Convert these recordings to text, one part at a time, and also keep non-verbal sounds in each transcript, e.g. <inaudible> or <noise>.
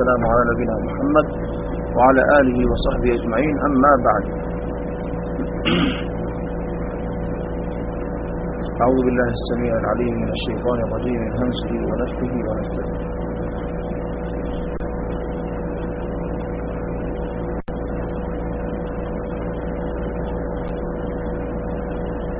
والسلام على نبينا محمد وعلى آله وصحبه أجمعين. أما بعد. أعوذ بالله السميع العليم من الشيطان الرجيم من همزه ونفخه ونفثه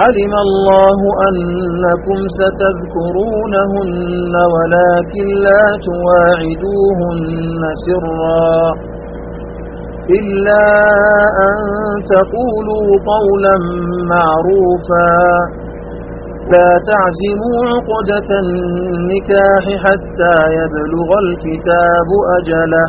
علم الله أنكم ستذكرونهن ولكن لا تواعدوهن سرا إلا أن تقولوا قولا معروفا. لا تعزموا عقدة النكاح حتى يبلغ الكتاب أجله.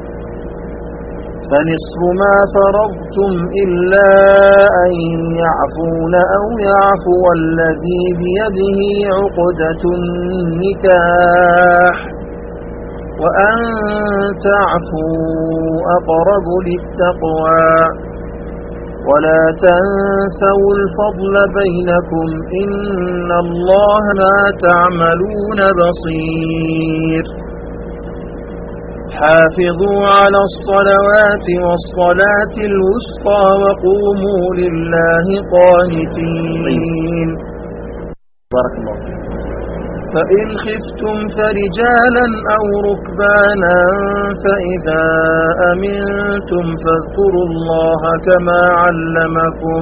فنصف ما فرضتم إلا أن يعفون أو يعفو الذي بيده عقدة النكاح. وأن تعفوا أقرب للتقوى. ولا تنسوا الفضل بينكم إن الله ما تعملون بصير. حافظوا على الصلوات والصلاة الوسطى وقوموا لله قانتين. بارك الله فإن خفتم فرجالا أو ركبانا فإذا أمنتم فاذكروا الله كما علمكم.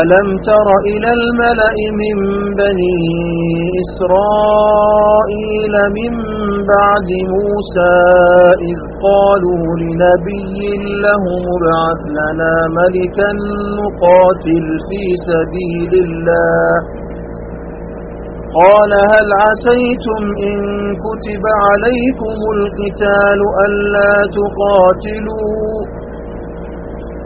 ألم تر إلى الملأ من بني إسرائيل من بعد موسى إذ قالوا لنبي لهم ابعث لنا ملكا نقاتل في سبيل الله. قال هل عسيتم إن كتب عليكم القتال ألا تقاتلوا؟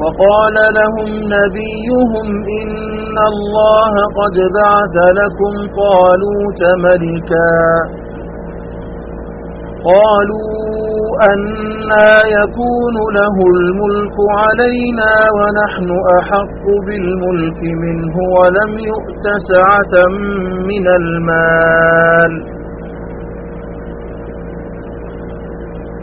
وقال لهم نبيهم إن الله قد بعث لكم طالوت ملكا. قالوا أنا يكون له الملك علينا ونحن أحق بالملك منه ولم يؤت سعة من المال.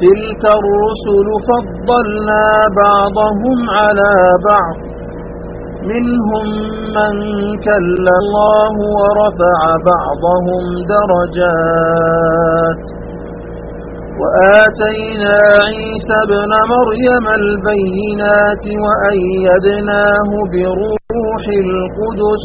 تلك الرسل فضلنا بعضهم على بعض. منهم من كل الله ورفع بعضهم درجات. وآتينا عيسى ابن مريم البينات وأيدناه بروح القدس.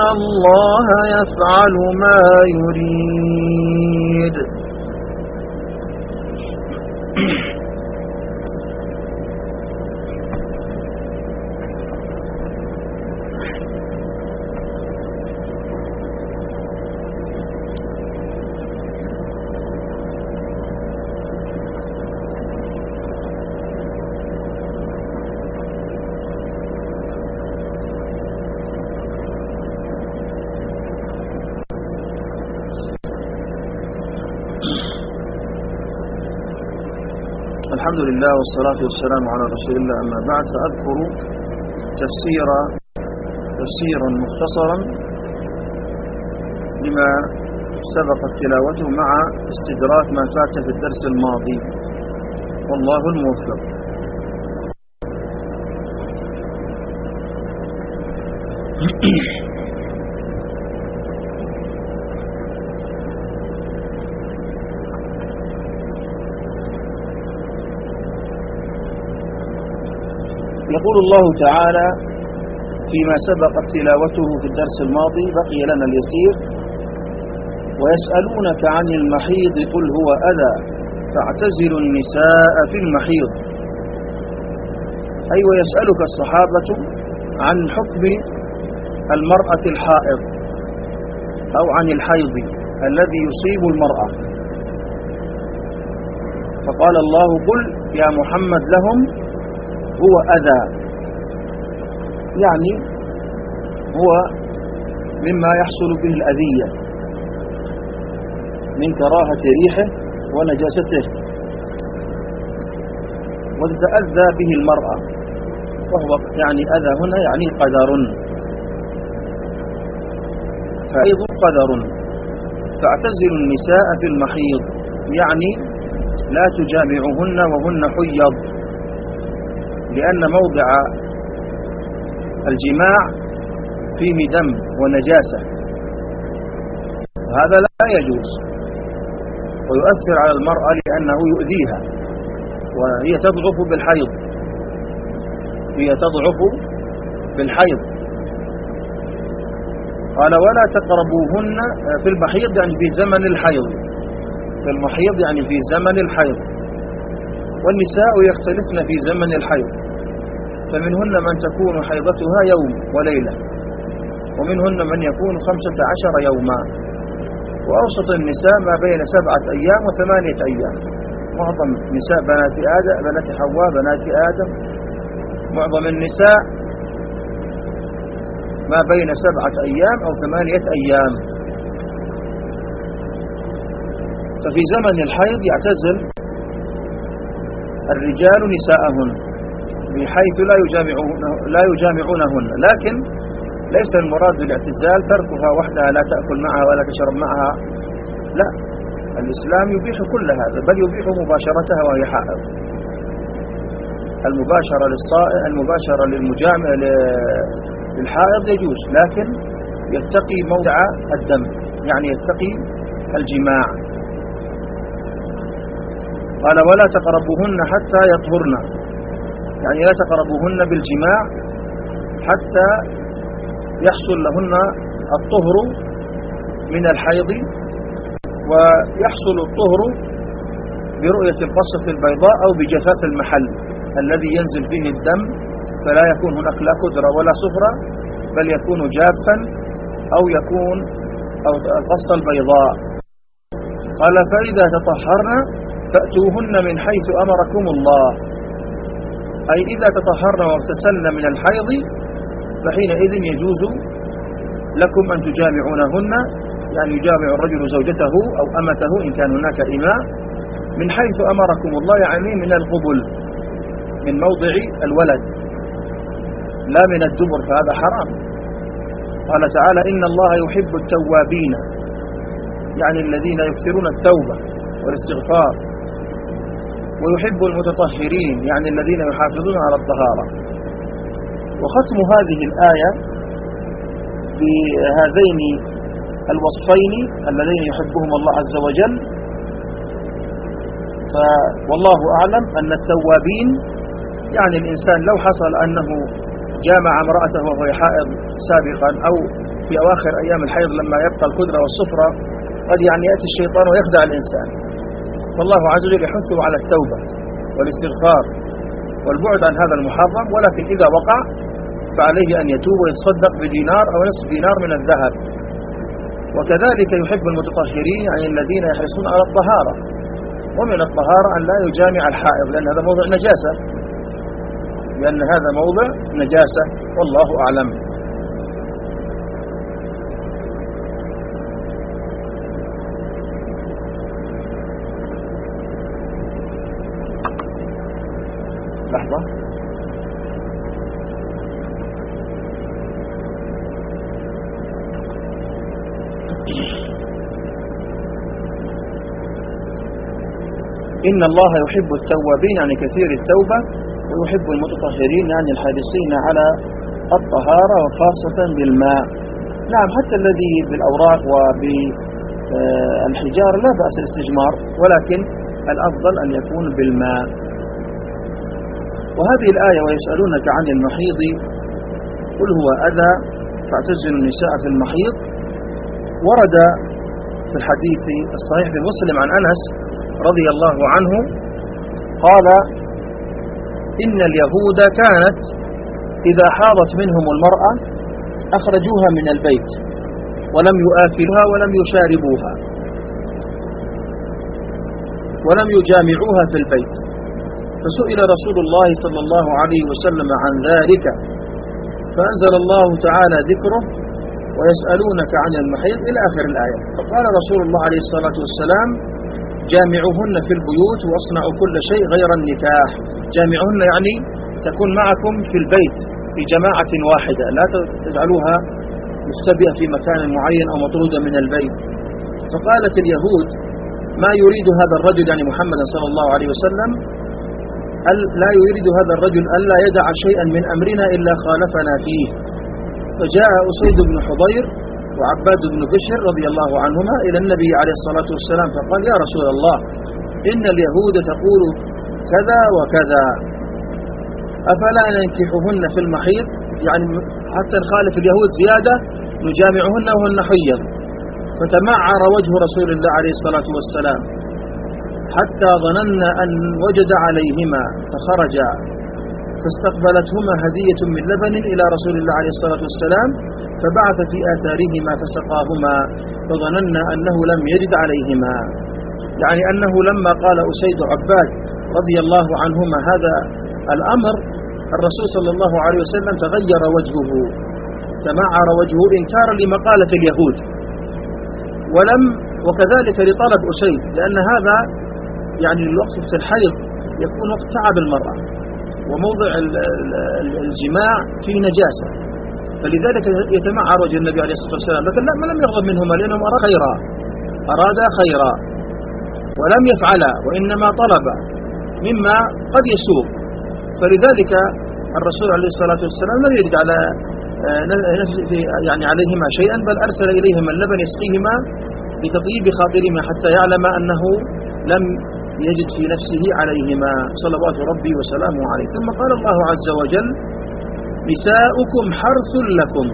الله يفعل ما يريد الحمد لله والصلاة والسلام على رسول الله أما بعد فأذكر تفسير تفسيرا مختصرا لما سبقت تلاوته مع استدراك ما فات في الدرس الماضي. والله الموفق. <clears throat> يقول الله تعالى فيما سبقت تلاوته في الدرس الماضي بقي لنا اليسير ويسألونك عن المحيض قل هو أذى فاعتزلوا النساء في المحيض. أي ويسألك الصحابة عن حكم المرأة الحائض أو عن الحيض الذي يصيب المرأة. فقال الله قل يا محمد لهم هو أذى. يعني هو مما يحصل به الأذية من كراهة ريحه ونجاسته. وتتأذى به المرأة. وهو يعني أذى هنا يعني قدر. فأيض قدر. فاعتزلوا النساء في المحيض. يعني لا تجامعهن وهن حيض. لأن موضع الجماع فيه دم ونجاسة. وهذا لا يجوز. ويؤثر على المرأة لأنه يؤذيها. وهي تضعف بالحيض. هي تضعف بالحيض. قال ولا تقربوهن في المحيض يعني في زمن الحيض. في المحيض يعني في زمن الحيض. والنساء يختلفن في زمن الحيض. فمنهن من تكون حيضتها يوم وليلة ومنهن من يكون خمسة عشر يوما. وأوسط النساء ما بين سبعة أيام وثمانية أيام. معظم نساء بنات آدم بنات حواء بنات آدم. معظم النساء ما بين سبعة أيام أو ثمانية أيام. ففي زمن الحيض يعتزل الرجال نساءهن. بحيث لا يجامعون لا يجامعونهن. لكن ليس المراد بالاعتزال تركها وحدها لا تأكل معها ولا تشرب معها. لا. الإسلام يبيح كل هذا بل يبيح مباشرتها وهي حائض. المباشرة للصائم المباشرة للمجامع للحائض يجوز لكن يتقي موضع الدم يعني يتقي الجماع. قال ولا تقربوهن حتى يطهرن. يعني لا تقربوهن بالجماع حتى يحصل لهن الطهر من الحيض ويحصل الطهر برؤية القصة البيضاء أو بجفاف المحل الذي ينزل فيه الدم فلا يكون هناك لا قدرة ولا صفرة بل يكون جافا أو يكون أو القصة البيضاء. قال فإذا تطهرن فأتوهن من حيث أمركم الله. أي إذا تطهرن واغتسلن من الحيض فحينئذ يجوز لكم أن تجامعونهن يعني يجامع الرجل زوجته أو أمته إن كان هناك إماء من حيث أمركم الله يعني من القبل من موضع الولد لا من الدبر فهذا حرام. قال تعالى إن الله يحب التوابين يعني الذين يكثرون التوبة والاستغفار. ويحب المتطهرين يعني الذين يحافظون على الطهارة. وختم هذه الآية بهذين الوصفين اللذين يحبهم الله عز وجل. فوالله أعلم أن التوابين يعني الإنسان لو حصل أنه جامع امرأته وهو حائض سابقا أو في أواخر أيام الحيض لما يبقى الكدرة والصفرة قد يعني يأتي الشيطان ويخدع الإنسان. فالله عز وجل يحثه على التوبة والاستغفار والبعد عن هذا المحرم ولكن إذا وقع فعليه أن يتوب ويتصدق بدينار أو نصف دينار من الذهب. وكذلك يحب المتطهرين يعني الذين يحرصون على الطهارة. ومن الطهارة أن لا يجامع الحائض لأن هذا موضع نجاسة. لأن هذا موضع نجاسة والله أعلم. إن الله يحب التوابين يعني كثير التوبة ويحب المتطهرين يعني الحادثين على الطهارة وخاصة بالماء. نعم حتى الذي بالأوراق وبالحجار لا بأس الاستجمار ولكن الأفضل أن يكون بالماء. وهذه الآية ويسألونك عن المحيض قل هو أذى فاعتزلوا النساء في المحيض. ورد في الحديث الصحيح في مسلم عن أنس رضي الله عنه قال إن اليهود كانت إذا حاضت منهم المرأة أخرجوها من البيت ولم يؤكلها ولم يشاربوها ولم يجامعوها في البيت. فسئل رسول الله صلى الله عليه وسلم عن ذلك فأنزل الله تعالى ذكره ويسألونك عن المحيط إلى آخر الآية. فقال رسول الله عليه الصلاة والسلام جامعوهن في البيوت واصنعوا كل شيء غير النكاح. جامعوهن يعني تكون معكم في البيت في جماعة واحدة لا تجعلوها مختبئة في مكان معين أو مطرودة من البيت. فقالت اليهود ما يريد هذا الرجل يعني محمد صلى الله عليه وسلم لا يريد هذا الرجل ألا يدع شيئا من أمرنا إلا خالفنا فيه. فجاء أسيد بن حضير وعباد بن بشر رضي الله عنهما إلى النبي عليه الصلاة والسلام فقال يا رسول الله إن اليهود تقول كذا وكذا أفلا ننكحهن في المحيض؟ يعني حتى نخالف اليهود زيادة نجامعهن وهن حيض. فتمعر وجه رسول الله عليه الصلاة والسلام حتى ظننا أن وجد عليهما فخرجا. فاستقبلتهما هدية من لبن إلى رسول الله عليه الصلاة والسلام فبعث في آثارهما فسقاهما فظننا أنه لم يجد عليهما. يعني أنه لما قال أسيد عباد رضي الله عنهما هذا الأمر الرسول صلى الله عليه وسلم تغير وجهه تمعر وجهه إنكارا لمقالة اليهود. ولم وكذلك لطلب أسيد لأن هذا يعني الوقت في الحيض يكون وقت تعب المرأة. وموضع الجماع فيه نجاسة. فلذلك يتمعر وجه النبي عليه الصلاة والسلام. لكن لا لم يغضب منهما لأنهم أراد خيرا. أراد خيرا. ولم يفعلا وإنما طلب مما قد يسوق فلذلك الرسول عليه الصلاة والسلام لم يجد على يعني عليهما شيئا بل أرسل إليهما اللبن يسقيهما لتطيب خاطرهما حتى يعلم أنه لم يجد في نفسه عليهما صلوات ربي وسلامه عليه. ثم قال الله عز وجل نساؤكم حرث لكم.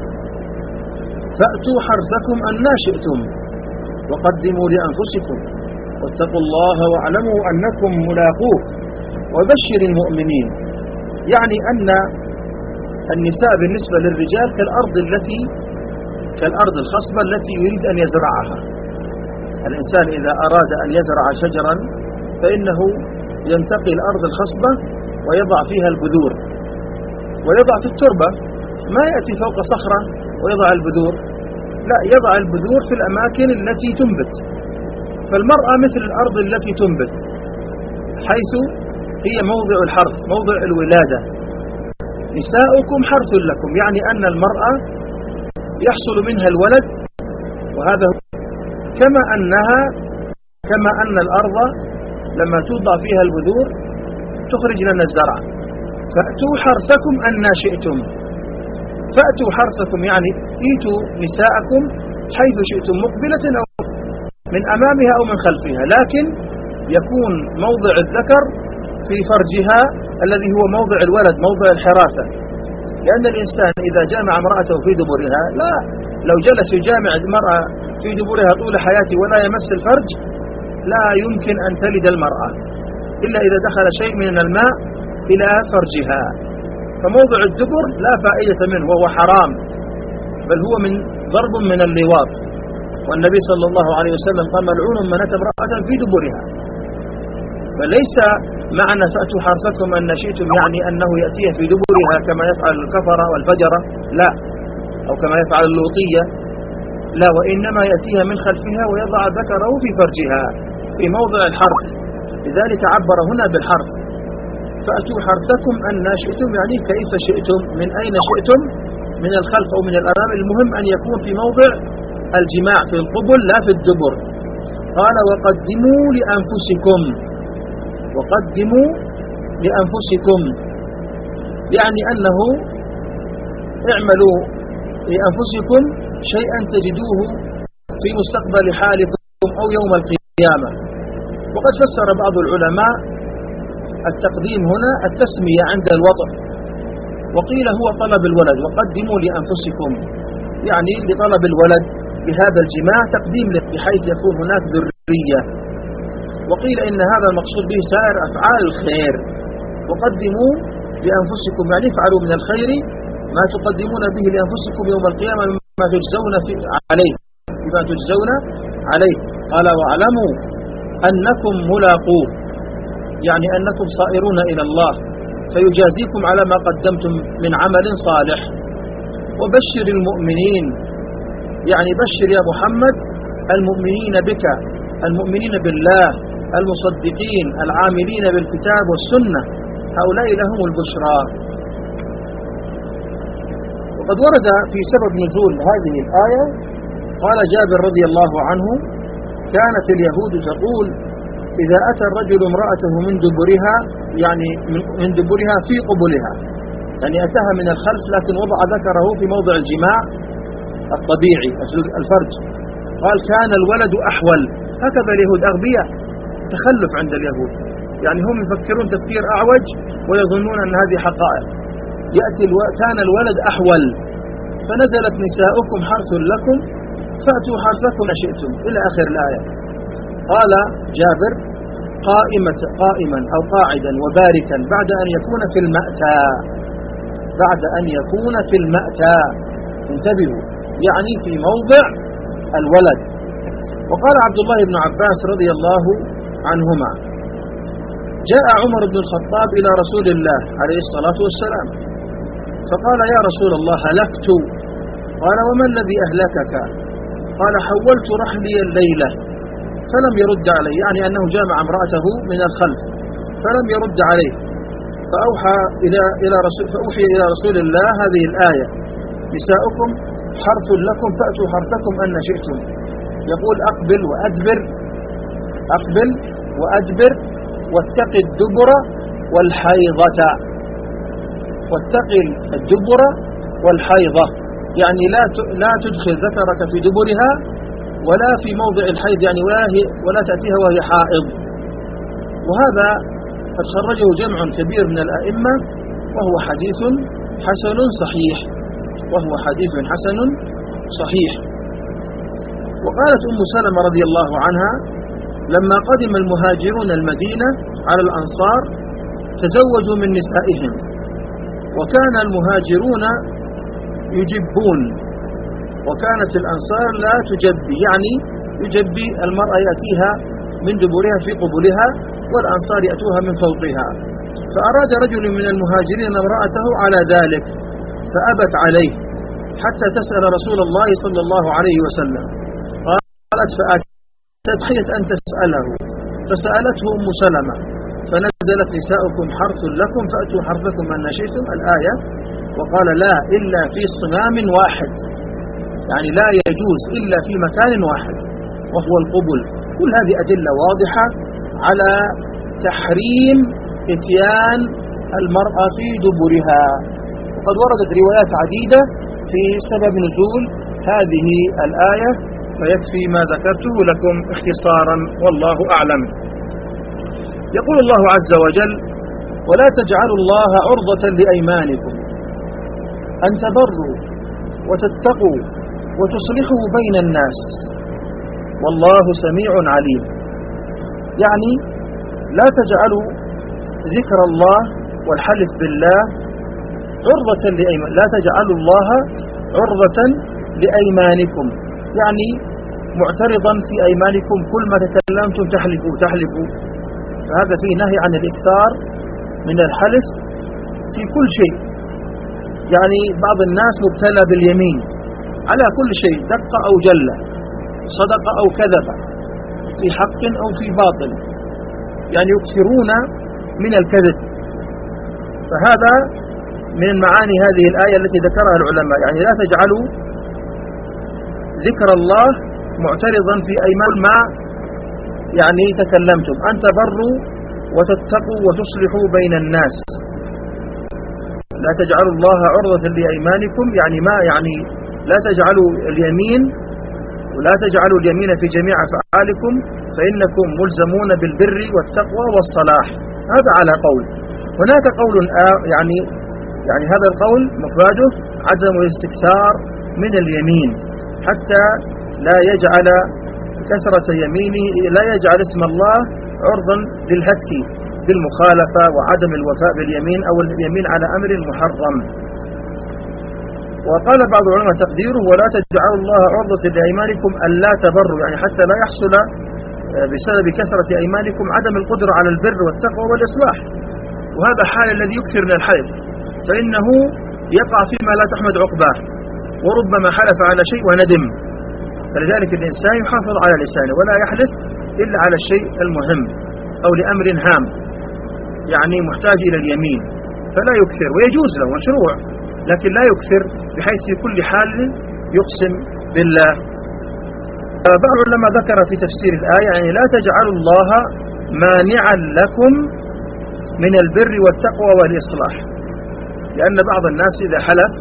فأتوا حرثكم أنا شئتم. وقدموا لأنفسكم. واتقوا الله واعلموا أنكم ملاقوه. وبشر المؤمنين. يعني أن النساء بالنسبة للرجال كالأرض التي كالأرض الخصبة التي يريد أن يزرعها. الإنسان إذا أراد أن يزرع شجرا فإنه ينتقي الأرض الخصبة ويضع فيها البذور. ويضع في التربة ما يأتي فوق صخرة ويضع البذور. لا يضع البذور في الأماكن التي تنبت. فالمرأة مثل الأرض التي تنبت حيث هي موضع الحرث موضع الولادة. نساؤكم حرث لكم يعني أن المرأة يحصل منها الولد وهذا كما أنها كما أن الأرض لما توضع فيها البذور تخرج لنا الزرع. فأتوا حرثكم أن شئتم. فأتوا حرثكم يعني إيتوا نساءكم حيث شئتم مقبلة أو من أمامها أو من خلفها. لكن يكون موضع الذكر في فرجها الذي هو موضع الولد موضع الحراثة لأن الإنسان إذا جامع امرأته في دبرها لا لو جلس يجامع المرأة في دبرها طول حياته ولا يمس الفرج لا يمكن أن تلد المرأة إلا إذا دخل شيء من الماء إلى فرجها. فموضع الدبر لا فائدة منه وهو حرام بل هو من ضرب من اللواط. والنبي صلى الله عليه وسلم قال ملعون من أتى امرأة في دبرها. فليس معنى فأتوا حرثكم أن شئتم يعني أنه يأتيه في دبرها كما يفعل الكفرة والفجرة؟ لا. أو كما يفعل اللوطية؟ لا وإنما يأتيها من خلفها ويضع ذكره في فرجها. في موضع الحرث لذلك عبر هنا بالحرث فأتوا حرثكم أن شئتم يعني كيف شئتم؟ من أين شئتم؟ من الخلف أو من الأمام المهم أن يكون في موضع الجماع في القبل لا في الدبر. قال وقدموا لأنفسكم. وقدموا لأنفسكم. يعني أنه اعملوا لأنفسكم شيئا تجدوه في مستقبل حالكم أو يوم القيامة. وقد فسر بعض العلماء التقديم هنا التسمية عند الوضع وقيل هو طلب الولد وقدموا لأنفسكم يعني لطلب الولد بهذا الجماع تقديم بحيث يكون هناك ذرية. وقيل إن هذا المقصود به سائر أفعال الخير. وقدموا لأنفسكم يعني افعلوا من الخير ما تقدمون به لأنفسكم يوم القيامة مما تجزون عليه بما تجزون عليه. قال واعلموا أنكم ملاقوه. يعني أنكم صائرون إلى الله. فيجازيكم على ما قدمتم من عمل صالح. وبشر المؤمنين. يعني بشر يا محمد المؤمنين بك المؤمنين بالله المصدقين العاملين بالكتاب والسنة. هؤلاء لهم البشرى. وقد ورد في سبب نزول هذه الآية قال جابر رضي الله عنه كانت اليهود تقول إذا أتى الرجل امرأته من دبرها يعني من دبرها في قبلها يعني أتاها من الخلف لكن وضع ذكره في موضع الجماع الطبيعي الفرج. قال كان الولد أحول. هكذا اليهود أغبياء تخلف عند اليهود. يعني هم يفكرون تفكير أعوج ويظنون أن هذه حقائق. يأتي ألو... كان الولد أحول. فنزلت نساؤكم حرث لكم فأتوا حرثكم شئتم. إلى آخر الآية. قال جابر قائمة قائما أو قاعدا وباركا بعد أن يكون في المأتى. بعد أن يكون في المأتى. انتبهوا. يعني في موضع الولد. وقال عبد الله بن عباس رضي الله عنهما جاء عمر بن الخطاب إلى رسول الله عليه الصلاة والسلام. فقال يا رسول الله هلكت قال وما الذي أهلكك؟ قال حولت رحلي الليلة فلم يرد عليه يعني أنه جامع امرأته من الخلف فلم يرد عليه. فأوحى إلى إلى رسول فأوحي إلى رسول الله هذه الآية نساؤكم حرف لكم فأتوا حرفكم أن شئتم. يقول أقبل وأدبر أقبل وأدبر واتق الدبر والحيضة. واتق الدبر والحيضة. يعني لا لا تدخل ذكرك في دبرها ولا في موضع الحيض يعني ولا, تأتيها وهي حائض. وهذا قد خرجه جمع كبير من الأئمة وهو حديث حسن صحيح. وهو حديث حسن صحيح. وقالت أم سلمة رضي الله عنها لما قدم المهاجرون المدينة على الأنصار تزوجوا من نسائهم. وكان المهاجرون يجبون. وكانت الأنصار لا تجبي يعني يجبي المرأة يأتيها من دبرها في قبلها والأنصار يأتوها من فوقها. فأراد رجل من المهاجرين امرأته على ذلك فأبت عليه حتى تسأل رسول الله صلى الله عليه وسلم. قالت فأتت حيث أن تسأله. فسألته أم سلمة فنزلت نساؤكم حرث لكم فأتوا حرثكم من نشئتم. الآية وقال لا إلا في صمام واحد. يعني لا يجوز إلا في مكان واحد وهو القبل. كل هذه أدلة واضحة على تحريم إتيان المرأة في دبرها. وقد وردت روايات عديدة في سبب نزول هذه الآية فيكفي ما ذكرته لكم اختصارا والله أعلم. يقول الله عز وجل ولا تجعلوا الله عرضة لأيمانكم. أن تبروا وتتقوا وتصلحوا بين الناس. والله سميع عليم. يعني لا تجعلوا ذكر الله والحلف بالله عرضة لأيمان لا تجعلوا الله عرضة لأيمانكم. يعني معترضا في أيمانكم كل ما تكلمتم تحلفوا تحلفوا. فهذا فيه نهي عن الإكثار من الحلف في كل شيء. يعني بعض الناس مبتلى باليمين. على كل شيء دق أو جل صدق أو كذب في حق أو في باطل. يعني يكثرون من الكذب. فهذا من معاني هذه الآية التي ذكرها العلماء. يعني لا تجعلوا ذكر الله معترضا في أيمان ما يعني تكلمتم. أن تبروا وتتقوا وتصلحوا بين الناس. لا تجعلوا الله عرضة لأيمانكم يعني ما يعني لا تجعلوا اليمين ولا تجعلوا اليمين في جميع أفعالكم فإنكم ملزمون بالبر والتقوى والصلاح. هذا على قول. هناك قول يعني يعني هذا القول مفاده عدم الاستكثار من اليمين حتى لا يجعل كثرة يمينه لا يجعل اسم الله عرضا للهتك. بالمخالفة وعدم الوفاء باليمين أو اليمين على أمر محرم. وقال بعض العلماء تقديره ولا تجعلوا الله عرضة لأيمانكم ألا تبروا يعني حتى لا يحصل بسبب كثرة أيمانكم عدم القدرة على البر والتقوى والإصلاح. وهذا حال الذي يكثر من الحلف فإنه يقع فيما لا تحمد عقباه. وربما حلف على شيء وندم. فلذلك الإنسان يحافظ على لسانه ولا يحلف إلا على الشيء المهم أو لأمر هام. يعني محتاج إلى اليمين فلا يكثر ويجوز له مشروع لكن لا يكثر بحيث في كل حال يقسم بالله. بعض العلماء ذكر في تفسير الآية يعني لا تجعلوا الله مانعا لكم من البر والتقوى والإصلاح. لأن بعض الناس إذا حلف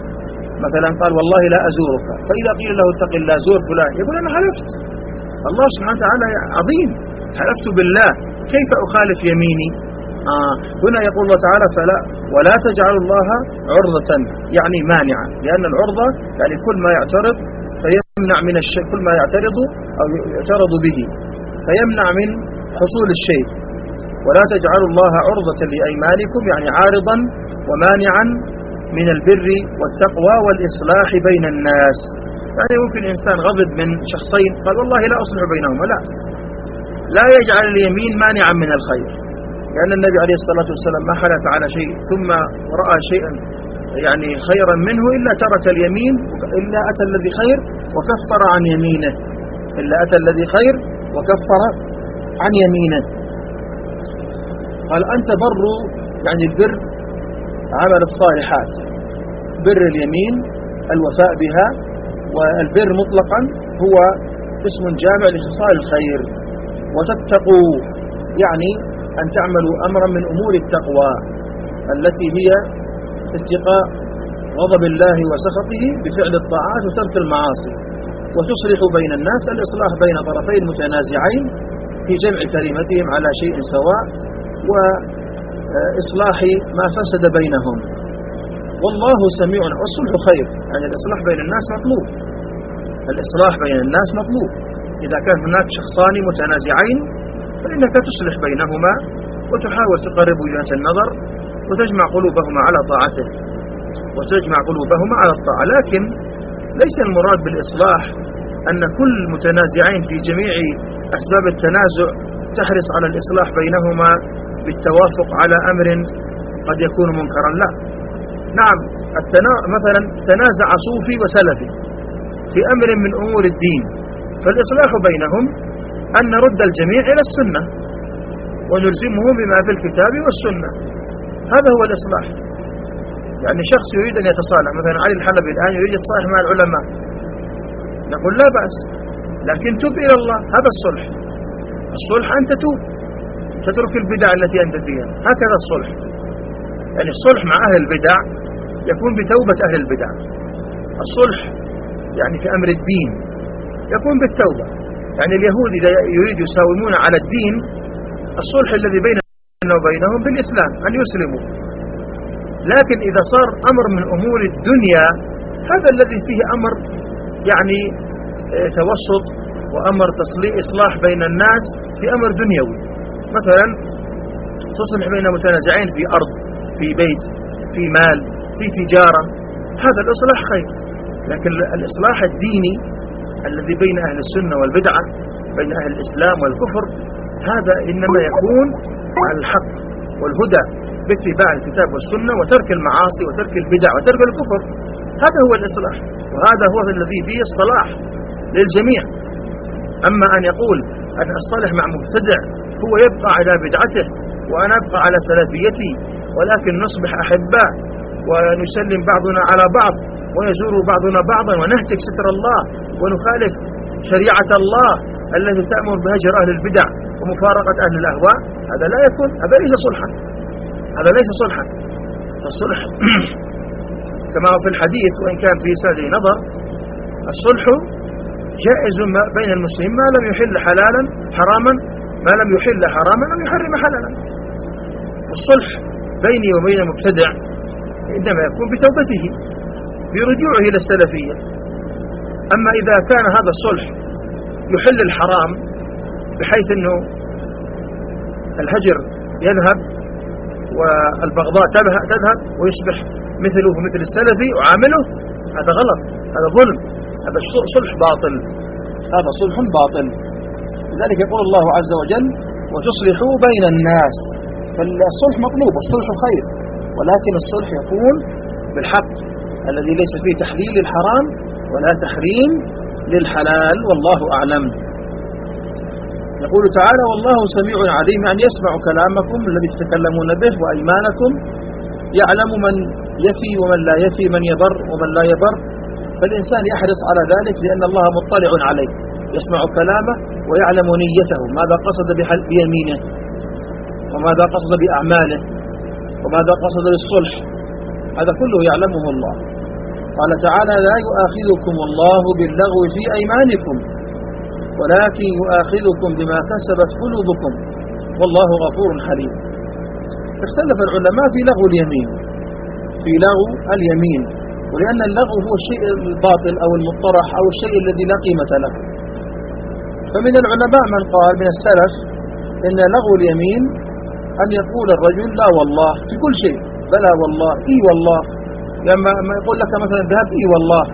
مثلا قال والله لا أزورك فإذا قيل له اتق الله زور فلان يقول أنا حلفت. الله سبحانه وتعالى عظيم. حلفت بالله كيف أخالف يميني؟ آه. هنا يقول الله تعالى فلا ولا تجعلوا الله عرضة يعني مانعا لأن العرضة يعني كل ما يعترض فيمنع من الشيء كل ما يعترض أو يعترض به فيمنع من حصول الشيء. ولا تجعلوا الله عرضة لأيمانكم يعني عارضا ومانعا من البر والتقوى والإصلاح بين الناس. يعني ممكن إنسان غضب من شخصين قال والله لا أصلح بينهما لا. لا يجعل اليمين مانعا من الخير. لأن النبي عليه الصلاة والسلام ما حلف على شيء ثم رأى شيئا يعني خيرا منه إلا ترك اليمين إلا أتى الذي خير وكفر عن يمينه. إلا أتى الذي خير وكفر عن يمينه. قال أنت بر يعني البر عمل الصالحات. بر اليمين الوفاء بها والبر مطلقا هو اسم جامع لخصال الخير. وتتقوا يعني أن تعملوا أمرا من أمور التقوى التي هي اتقاء غضب الله وسخطه بفعل الطاعات وترك المعاصي. وتصلح بين الناس الإصلاح بين طرفين متنازعين في جمع كلمتهم على شيء سواء وإصلاح ما فسد بينهم. والله سميع والصلح خير. يعني الإصلاح بين الناس مطلوب. الإصلاح بين الناس مطلوب. إذا كان هناك شخصان متنازعين فإنك تصلح بينهما وتحاول تقرب وجهة النظر وتجمع قلوبهما على طاعته وتجمع قلوبهما على الطاعة. لكن ليس المراد بالإصلاح أن كل متنازعين في جميع أسباب التنازع تحرص على الإصلاح بينهما بالتوافق على أمر قد يكون منكرا. لا. نعم التنا... مثلا تنازع صوفي وسلفي في أمر من أمور الدين فالإصلاح بينهم أن نرد الجميع إلى السنة ونلزمه بما في الكتاب والسنة. هذا هو الإصلاح. يعني شخص يريد أن يتصالح. مثلا علي الحلبي الآن يريد يتصالح مع العلماء. نقول لا بأس. لكن تب إلى الله. هذا الصلح. الصلح أن تتوب. تترك البدع التي أنت فيها. هكذا الصلح. يعني الصلح مع أهل البدع يكون بتوبة أهل البدع. الصلح يعني في أمر الدين يكون بالتوبة. يعني اليهود إذا يريد يساومون على الدين الصلح الذي بيننا وبينهم بالإسلام أن يسلموا. لكن إذا صار أمر من أمور الدنيا هذا الذي فيه أمر يعني آه، توسط وأمر إصلاح بين الناس في أمر دنيوي. مثلا تصلح بين متنازعين في أرض في بيت في مال في تجارة هذا الإصلاح خير. لكن الإصلاح الديني الذي بين أهل السنة والبدعة بين أهل الإسلام والكفر هذا إنما يكون على الحق والهدى باتباع الكتاب والسنة وترك المعاصي وترك البدع وترك الكفر. هذا هو الإصلاح وهذا هو الذي فيه الصلاح للجميع. أما أن يقول أن الصالح مع مبتدع هو يبقى على بدعته وأنا أبقى على سلفيتي ولكن نصبح أحباء ونسلم بعضنا على بعض. ويزور بعضنا بعضا ونهتك ستر الله ونخالف شريعة الله التي تأمر بهجر أهل البدع ومفارقة أهل الأهواء. هذا لا يكون هذا ليس صلحا. هذا ليس صلحا. فالصلح <clears throat> كما في الحديث وإن كان في سادة نظر الصلح جائز بين المسلمين. ما لم يحل حلالا حراما. ما لم يحل حراما أو يحرم حلالا. الصلح بيني وبين مبتدع إنما يكون بتوبته. برجوعه إلى السلفية. أما إذا كان هذا الصلح يحل الحرام بحيث أنه الهجر يذهب والبغضاء تذهب ويصبح مثله مثل السلفي وعامله هذا غلط هذا ظلم هذا صلح باطل هذا صلح باطل. لذلك يقول الله عز وجل وتصلحوا بين الناس فالصلح مطلوب الصلح خير ولكن الصلح يكون بالحق. الذي ليس فيه تحليل الحرام ولا تحريم للحلال والله أعلم. يقول تعالى والله سميع عليم يعني يسمع كلامكم الذي تتكلمون به وأيمانكم. يعلم من يفي ومن لا يفي من يبر ومن لا يبر فالإنسان يحرص على ذلك لأن الله مطلع عليه يسمع كلامه ويعلم نيته ماذا قصد بيمينه وماذا قصد بأعماله وماذا قصد بالصلح. هذا كله يعلمه الله. قال تعالى لا يؤاخذكم الله باللغو في أيمانكم ولكن يؤاخذكم بما كسبت قلوبكم. والله غفور حليم. اختلف العلماء في لغو اليمين في لغو اليمين ولأن اللغو هو الشيء الباطل أو المطرح أو الشيء الذي لا قيمة له. فمن العلماء من قال من السلف إن لغو اليمين أن يقول الرجل لا والله في كل شيء بلى والله إي والله لما يقول لك مثلا ذهب إي والله.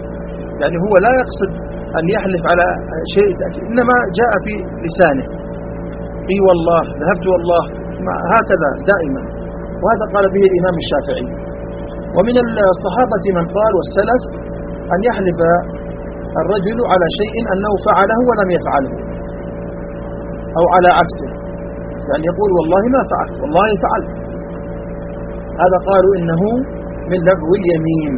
يعني هو لا يقصد أن يحلف على شيء تأكيد إنما جاء في لسانه. إي والله ذهبت والله. هكذا دائما. وهذا قال به الإمام الشافعي. ومن الصحابة من قال والسلف أن يحلف الرجل على شيء أنه فعله ولم يفعله. أو على عكسه. يعني يقول والله ما فعلت والله فعلت. هذا قالوا إنه من لغو اليمين.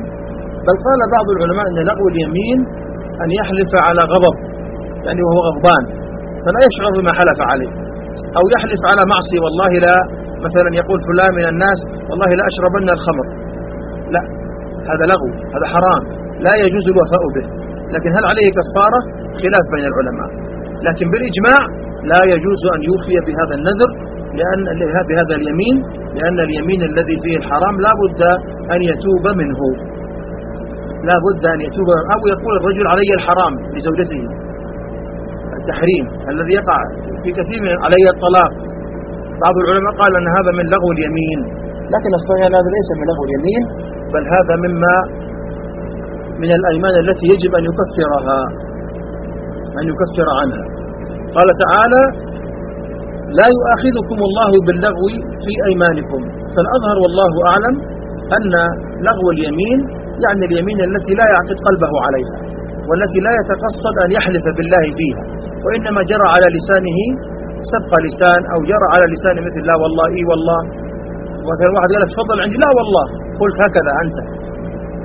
بل قال بعض العلماء أن لغو اليمين أن يحلف على غضب يعني وهو غضبان فلا يشعر بما حلف عليه. أو يحلف على معصية والله لا مثلا يقول فلان من الناس والله لا أشربن الخمر. لا هذا لغو هذا حرام لا يجوز الوفاء به. لكن هل عليه كفارة؟ خلاف بين العلماء. لكن بالإجماع لا يجوز أن يوفي بهذا النذر لأن بهذا اليمين لأن اليمين الذي فيه الحرام لا بد أن يتوب منه. لا بد أن يتوب أو يقول الرجل علي الحرام لزوجته. التحريم الذي يقع في كثير من علي الطلاق. بعض العلماء قال أن هذا من لغو اليمين. لكن الصحيح هذا ليس من لغو اليمين بل هذا مما من الأيمان التي يجب أن يكفرها أن يكفر عنها. قال تعالى لا يؤاخذكم الله باللغو في أيمانكم. فالأظهر والله أعلم أن لغو اليمين يعني اليمين التي لا يعقد قلبه عليها والتي لا يتقصد أن يحلف بالله فيها وإنما جرى على لسانه سبق لسان أو جرى على لسانه مثل لا والله إي والله. مثلا واحد قال لك تفضل عندي لا والله. قلت هكذا أنت.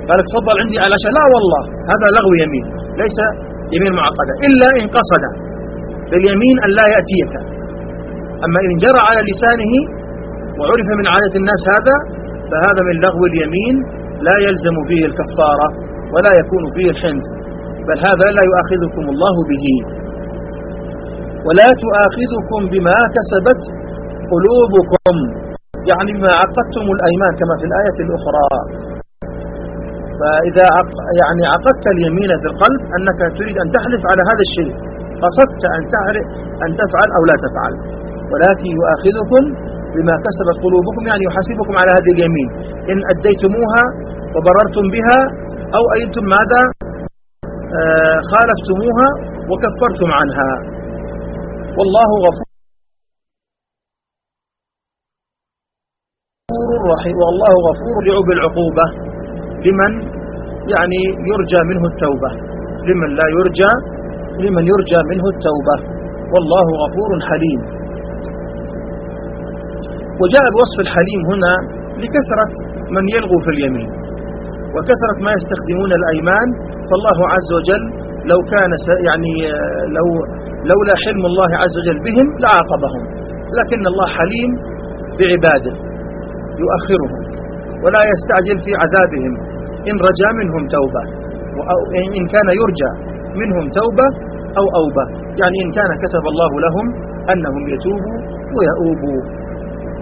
قال لك تفضل عندي على شيء لا والله. هذا لغو يمين ليس يمين معقدة. إلا إن قصد باليمين أن لا يأتيك. أما إن جرى على لسانه وعرف من عادة الناس هذا فهذا من لغو اليمين لا يلزم فيه الكفارة ولا يكون فيه الحنث بل هذا لا يؤاخذكم الله به. ولا تؤاخذكم بما كسبت قلوبكم يعني بما عقدتم الأيمان كما في الآية الأخرى. فإذا عق يعني عقدت اليمين في القلب أنك تريد أن تحلف على هذا الشيء قصدت أن تعرف أن تفعل أو لا تفعل. ولكن يؤاخذكم بما كسبت قلوبكم يعني يحاسبكم على هذه اليمين. إن أديتموها وبررتم بها أو أيتم ماذا؟ آه خالفتموها وكفرتم عنها. والله غفور رحيم. والله غفور يعب العقوبة. لمن؟ يعني يرجى منه التوبة. لمن لا يرجى؟ لمن يرجى منه التوبة. والله غفور حليم. وجاء بوصف الحليم هنا لكثرة من يلغو في اليمين وكثرة ما يستخدمون الأيمان فالله عز وجل لو كان يعني لو لولا حلم الله عز وجل بهم لعاقبهم. لكن الله حليم بعباده يؤخرهم ولا يستعجل في عذابهم. إن رجا منهم توبة إن كان يرجى منهم توبة أو أوبة. يعني إن كان كتب الله لهم أنهم يتوبوا ويؤوبوا.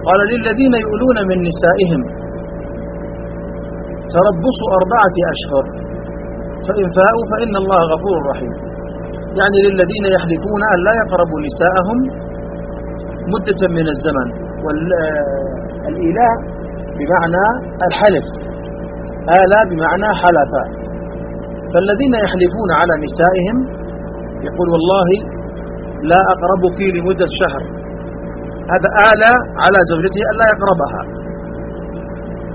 قال للذين يؤلون من نسائهم تربصوا أربعة أشهر فإن فاءوا فإن الله غفور رحيم. يعني للذين يحلفون أن لا يقربوا نساءهم مدة من الزمن والإله بمعنى الحلف آلا بمعنى حلف فالذين يحلفون على نسائهم يقول والله لا أقربك لمدة شهر. هذا آلى على زوجته أن لا يقربها.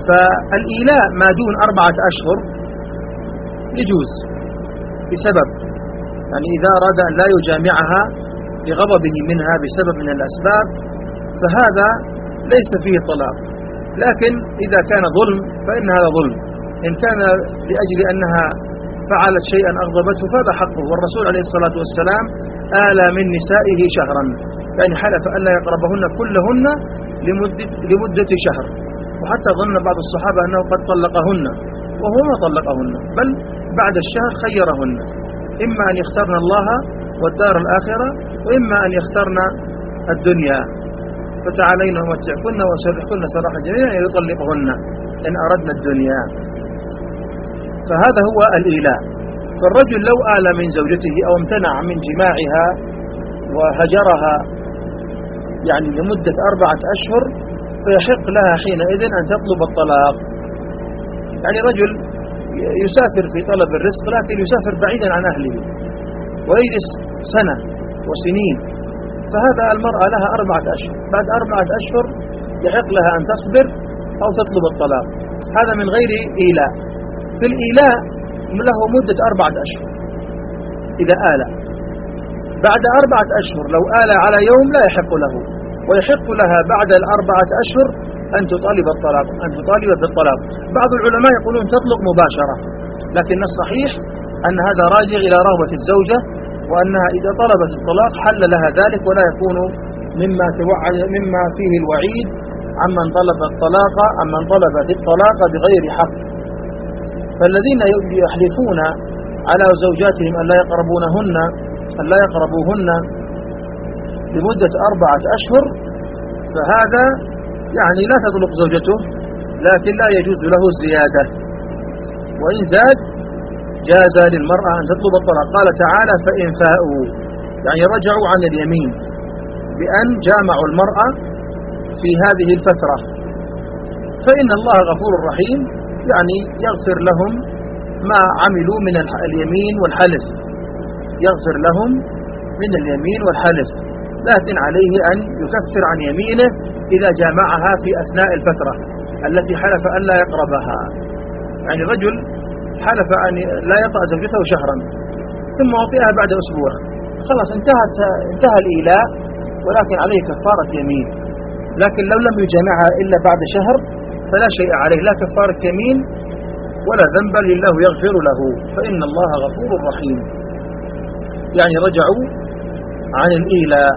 فالإيلاء ما دون أربعة أشهر يجوز بسبب يعني إذا أراد أن لا يجامعها لغضبه منها بسبب من الأسباب فهذا ليس فيه طلاق. لكن إذا كان ظلم فإن هذا ظلم. إن كان لأجل أنها فعلت شيئا أغضبته فهذا حقه. والرسول عليه الصلاة والسلام آلى من نسائه شهرا. يعني حلف ألا يقربهن كلهن لمدة, لمدة شهر. وحتى ظن بعض الصحابة أنه قد طلقهن وهو ما طلقهن بل بعد الشهر خيرهن. إما أن يختارن الله والدار الآخرة وإما أن يختارن الدنيا. فتعالين أمتعكن وسرحكن سراحا جميلا يطلقهن إن أردنا الدنيا. فهذا هو الإيلاء. فالرجل لو آل من زوجته أو امتنع من جماعها وهجرها يعني لمدة أربعة أشهر فيحق لها حينئذ أن تطلب الطلاق. يعني رجل يسافر في طلب الرزق لكن يسافر بعيدا عن أهله ويجلس سنة وسنين. فهذا المرأة لها أربعة أشهر. بعد أربعة أشهر يحق لها أن تصبر أو تطلب الطلاق. هذا من غير إيلاء. في الإيلاء له مدة أربعة أشهر. إذا آل بعد أربعة أشهر لو آل على يوم لا يحق له. ويحق لها بعد الأربعة أشهر أن تطالب الطلاق أن تطالب بالطلاق بعض العلماء يقولون تطلق مباشرة لكن الصحيح أن هذا راجع إلى رغبة الزوجة وأنها إذا طلبت الطلاق حل لها ذلك ولا يكون مما مما فيه الوعيد عمن طلب الطلاق عمن طلب في الطلاق بغير حق. فالذين يحلفون على زوجاتهم أن لا يقربونهن لا يقربوهن لمدة أربعة أشهر فهذا يعني لا تطلق زوجته لكن لا يجوز له الزيادة. وإن زاد جاز للمرأة أن تطلب الطلاق. قال تعالى فإن فاءوا. يعني رجعوا عن اليمين بأن جامعوا المرأة في هذه الفترة. فإن الله غفور رحيم يعني يغفر لهم ما عملوا من اليمين والحلف. يغفر لهم من اليمين والحلف. لكن عليه أن يكفر عن يمينه إذا جامعها في أثناء الفترة التي حلف أن لا يقربها. يعني رجل حلف أن لا يطأ زوجته شهرا ثم وطئها بعد أسبوع. خلاص انتهت انتهى الإيلاء ولكن عليه كفارة يمين. لكن لو لم يجامعها إلا بعد شهر فلا شيء عليه. لا كفارة يمين ولا ذنب لله يغفر له. فإن الله غفور رحيم. يعني رجعوا عن الإيلاء.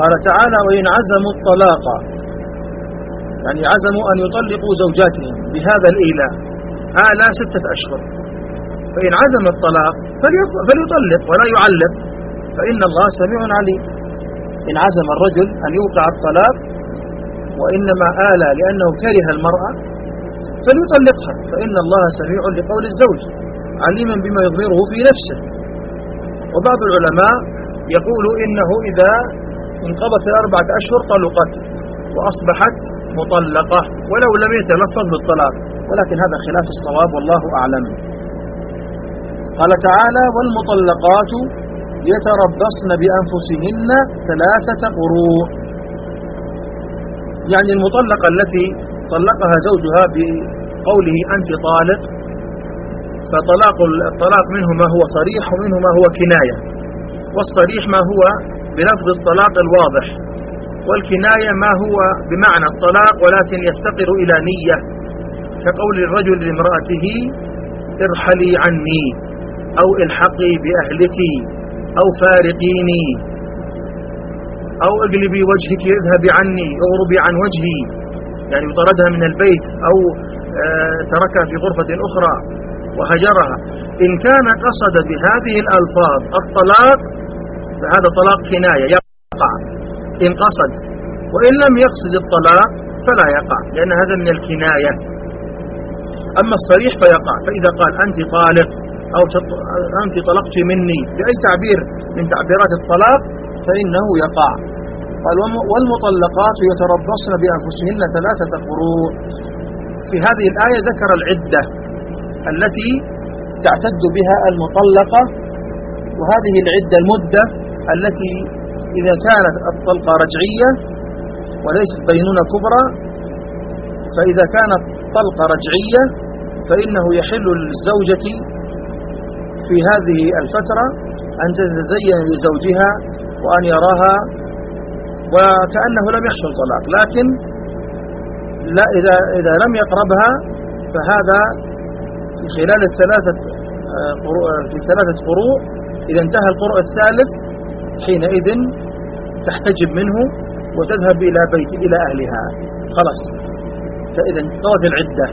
قال تعالى وإن عزموا الطلاق يعني عزموا أن يطلقوا زوجاتهم بهذا الإيلاء. آلا ستة أشهر. فإن عزم الطلاق فليطلق ولا يعلق. فإن الله سميع عليم. إن عزم الرجل أن يوقع الطلاق وإنما آلى لأنه كره المرأة فليطلقها. فإن الله سميع لقول الزوج عليما بما يضمره في نفسه. وبعض العلماء يقول إنه إذا انقضت الأربعة أشهر طلقت وأصبحت مطلقة ولو لم يتلفظ بالطلاق. ولكن هذا خلاف الصواب والله أعلم. قال تعالى والمطلقات يتربصن بأنفسهن ثلاثة قروء. يعني المطلقة التي طلقها زوجها بقوله أنت طالق فطلاق الطلاق منه ما هو صريح ومنه ما هو كناية. والصريح ما هو بلفظ الطلاق الواضح والكناية ما هو بمعنى الطلاق ولكن يفتقر إلى نية كقول الرجل لامرأته ارحلي عني أو الحقي بأهلك أو فارقيني أو اقلبي وجهك اذهبي عني اغربي عن وجهي. يعني طردها من البيت أو آه، تركها في غرفة أخرى. وهجرها. إن كان قصد بهذه الألفاظ الطلاق فهذا طلاق كناية يقع. إن قصد. وإن لم يقصد الطلاق فلا يقع لأن هذا من الكناية. أما الصريح فيقع. فإذا قال أنت طالق أو أنت طلقت مني بأي تعبير من تعبيرات الطلاق فإنه يقع. قال والمطلقات يتربصن بأنفسهن ثلاثة قروء في هذه الآية ذكر العدة. التي تعتد بها المطلقة وهذه العدة المدة التي إذا كانت الطلقة رجعية وليست بينونة كبرى فإذا كانت طلقة رجعية فإنه يحل للزوجة في هذه الفترة أن تتزين لزوجها وأن يراها وكأنه لم يحصل طلاق لكن لا إذا, إذا لم يقربها فهذا في خلال الثلاثة آه، في ثلاثة قروء إذا انتهى القرء الثالث حينئذ تحتجب منه وتذهب إلى بيت إلى أهلها. خلاص. فإذا انقضت العدة.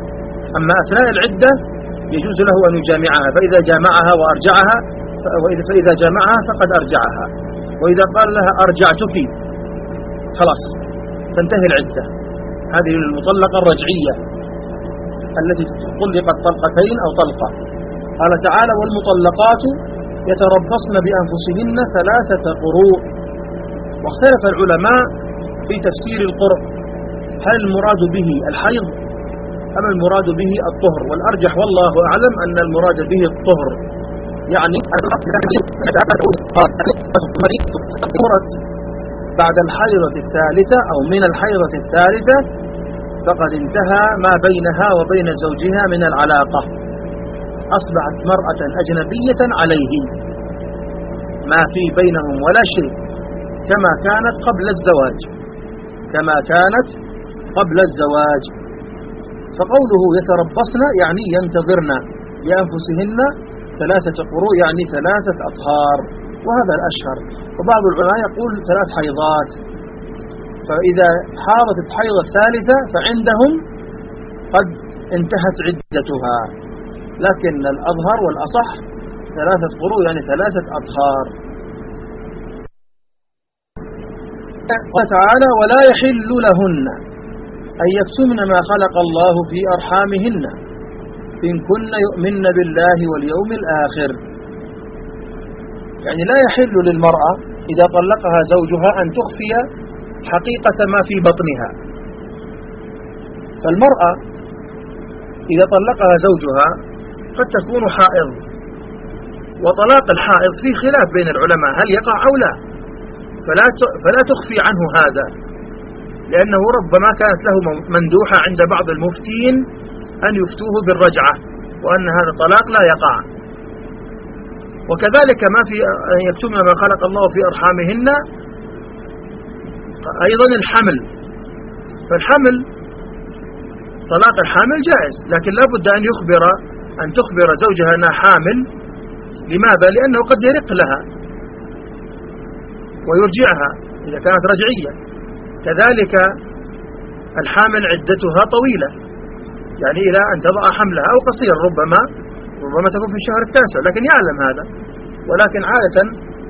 أما أثناء العدة يجوز له أن يجامعها. فإذا جامعها وأرجعها فإذا جامعها فقد أرجعها. وإذا قال لها أرجعتك خلاص. تنتهي العدة. هذه المطلقة الرجعية. التي طلقت طلقتين أو طلقة. قال تعالى والمطلقات يتربصن بأنفسهن ثلاثة قروء. واختلف العلماء في تفسير القرء. هل المراد به الحيض أم المراد به الطهر؟ والأرجح والله أعلم أن المراد به الطهر. يعني بعد الحيضة الثالثة أو من الحيضة الثالثة فقد انتهى ما بينها وبين زوجها من العلاقة. أصبحت مرأة أجنبية عليه. ما في بينهم ولا شيء كما كانت قبل الزواج. كما كانت قبل الزواج. فقوله يتربصن يعني ينتظرن لأنفسهن ثلاثة قروء يعني ثلاثة أطهار وهذا الأشهر. وبعض العلماء يقول ثلاث حيضات. فإذا حاضت الحيضة الثالثة فعندهم قد انتهت عدتها. لكن الأظهر والأصح ثلاثة قروء يعني ثلاثة أطهار قال تعالى ولا يحل لهن أن يكتمن ما خلق الله في أرحامهن إن كن يؤمن بالله واليوم الآخر. يعني لا يحل للمرأة إذا طلقها زوجها أن تخفي حقيقة ما في بطنها. فالمرأة إذا طلقها زوجها قد تكون حائض. وطلاق الحائض فيه خلاف بين العلماء هل يقع أو لا؟ فلا فلا تخفي عنه هذا. لأنه ربما كانت له مندوحة عند بعض المفتين أن يفتوه بالرجعة وأن هذا الطلاق لا يقع. وكذلك ما في أن يكتمن ما خلق الله في أرحامهن أيضا الحمل. فالحمل طلاق الحامل جائز لكن لا بد أن يخبر أن تخبر زوجها أنها حامل. لماذا؟ لأنه قد يرق لها ويرجعها إذا كانت رجعية. كذلك الحامل عدتها طويلة يعني إلى أن تضع حملها أو قصير ربما ربما تكون في الشهر التاسع لكن يعلم هذا. ولكن عادة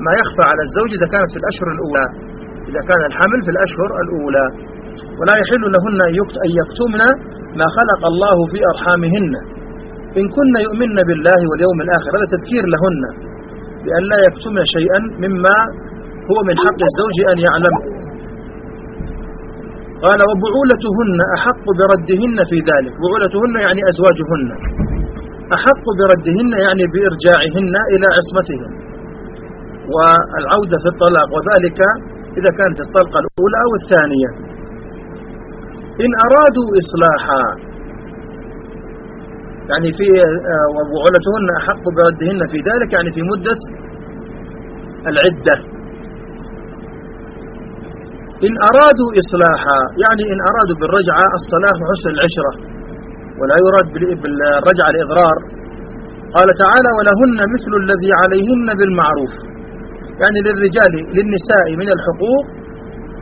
ما يخفى على الزوج إذا كانت في الأشهر الأولى. إذا كان الحمل في الأشهر الأولى. ولا يحل لهن أن يكتمن ما خلق الله في أرحامهن. إن كن يؤمن بالله واليوم الآخر هذا تذكير لهن. بأن لا يكتمن شيئا مما هو من حق الزوج أن يعلم. قال وبعولتهن أحق بردهن في ذلك. بعولتهن يعني أزواجهن. أحق بردهن يعني بإرجاعهن إلى عصمتهن. والعودة في الطلاق وذلك إذا كانت الطلقة الأولى أو الثانية. إن أرادوا إصلاحا يعني في آه، وبعولتهن أحق بردهن في ذلك يعني في مدة العدة. إن أرادوا إصلاحا يعني إن أرادوا بالرجعة الصلاح وحسن العشرة ولا يراد بالرجعة الإضرار قال تعالى ولهن مثل الذي عليهن بالمعروف. يعني للرجال للنساء من الحقوق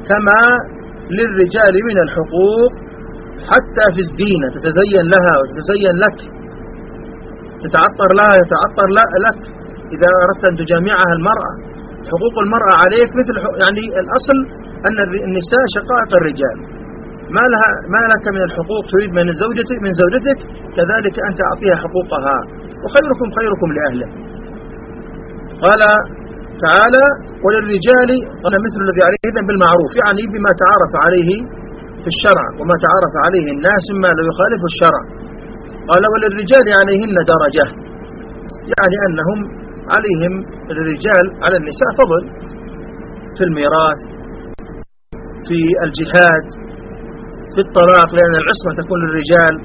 كما للرجال من الحقوق حتى في الزينة تتزين لها وتتزين لك. تتعطر لها يتعطر لك. إذا أردت أن تجامعها المرأة حقوق المرأة عليك مثل يعني الأصل أن النساء شقائق الرجال. ما لها ما لك من الحقوق تريد من زوجتك من زوجتك كذلك أنت أعطيها حقوقها. وخيركم خيركم لأهله. قال تعالى وللرجال قال مثل الذي عليهن بالمعروف يعني بما تعارف عليه في الشرع وما تعارف عليه الناس مما لا يخالف الشرع. قال وللرجال عليهن درجة. يعني أنهم عليهم الرجال على النساء فضل. في الميراث في الجهاد في الطلاق لأن العصمة تكون للرجال.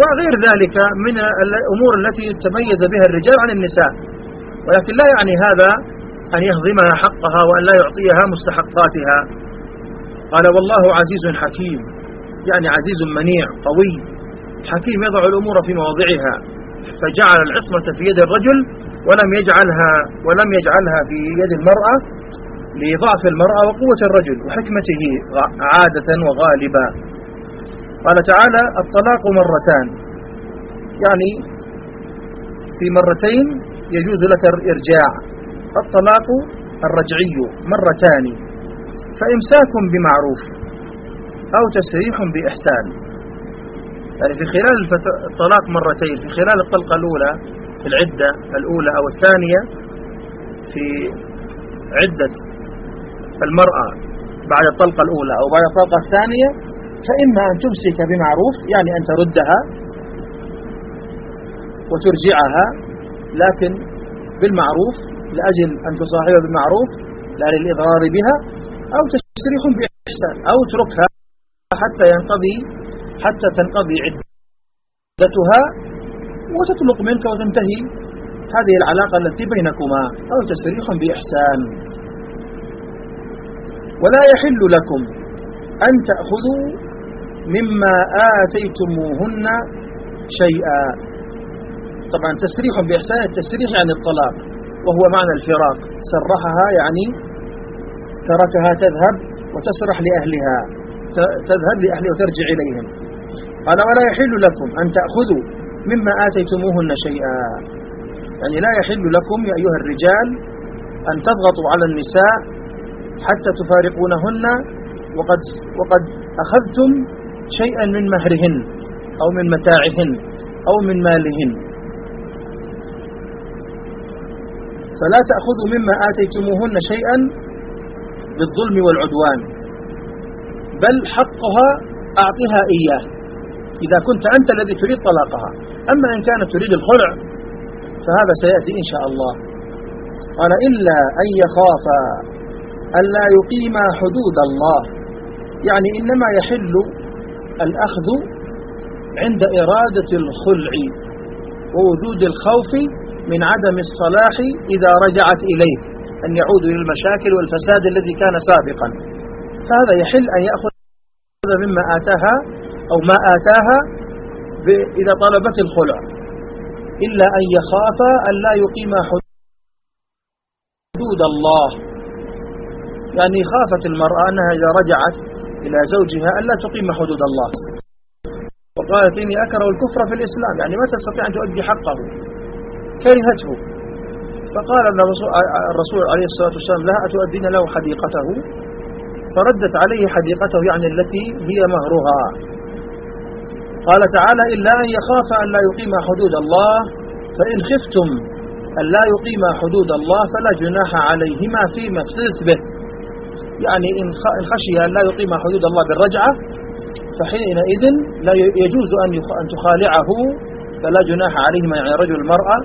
وغير ذلك من الأمور التي تميز بها الرجال عن النساء. ولكن لا يعني هذا أن يهضمها حقها وأن لا يعطيها مستحقاتها. قال والله عزيز حكيم يعني عزيز منيع قوي. حكيم يضع الأمور في مواضعها فجعل العصمة في يد الرجل ولم يجعلها ولم يجعلها في يد المرأة لضعف المرأة وقوة الرجل وحكمته عادة وغالبا. قال تعالى الطلاق مرتان. يعني في مرتين يجوز لك الإرجاع. الطلاق الرجعي مرتان. فإمساك بمعروف أو تسريح بإحسان. يعني في خلال الطلاق مرتين في خلال الطلقة الأولى في العدة الأولى أو الثانية في عدة المرأة بعد الطلقة الأولى أو بعد الطلقة الثانية فإما أن تمسك بمعروف يعني أن تردها وترجعها لكن بالمعروف لأجل أن تصاحبها بالمعروف لا للإضرار بها أو تسريح بإحسان أو اتركها حتى ينقضي حتى تنقضي عدتها وتطلق منك وتنتهي. هذه العلاقة التي بينكما أو تسريح بإحسان. ولا يحل لكم أن تأخذوا مما آتيتموهن شيئا. طبعا تسريح بإحسان التسريح يعني الطلاق وهو معنى الفراق. سرحها يعني تركها تذهب وتسرح لأهلها تذهب لأهلها وترجع إليهم. قال ولا يحل لكم أن تأخذوا مما آتيتموهن شيئا. يعني لا يحل لكم يا أيها الرجال أن تضغطوا على النساء حتى تفارقونهن وقد, وقد أخذتم شيئا من مهرهن أو من متاعهن أو من مالهن. فلا تأخذوا مما آتيتموهن شيئا بالظلم والعدوان بل حقها أعطها إياه إذا كنت أنت الذي تريد طلاقها. أما إن كانت تريد الخلع فهذا سيأتي إن شاء الله. قال إلا أن يخاف ألا يقيم حدود الله. يعني إنما يحل الأخذ عند إرادة الخلع ووجود الخوف من عدم الصلاح إذا رجعت إليه أن يعود إلى المشاكل والفساد الذي كان سابقا. فهذا يحل أن يأخذ مما آتاها أو ما آتاها إذا طلبت الخلع. إلا أن يخاف أن لا يقيم حدود الله. يعني خافت المرأة أنها إذا رجعت إلى زوجها أن لا تقيم حدود الله. وقالت إني أكره الكفر في الإسلام. يعني ما تستطيع أن تؤدي حقه. كرهته. فقال الرسول عليه الصلاة والسلام لها أتؤدين له حديقته. فردت عليه حديقته يعني التي هي مهرها. قال تعالى إلا أن يخاف أن لا يقيم حدود الله فإن خفتم أن لا يقيم حدود الله فلا جناح عليهما فيما افتدت به. يعني إن خشي أن لا يقيم حدود الله بالرجعة فحينئذ لا يجوز أن تخالعه فلا جناح عليهما يعني رجل المرأة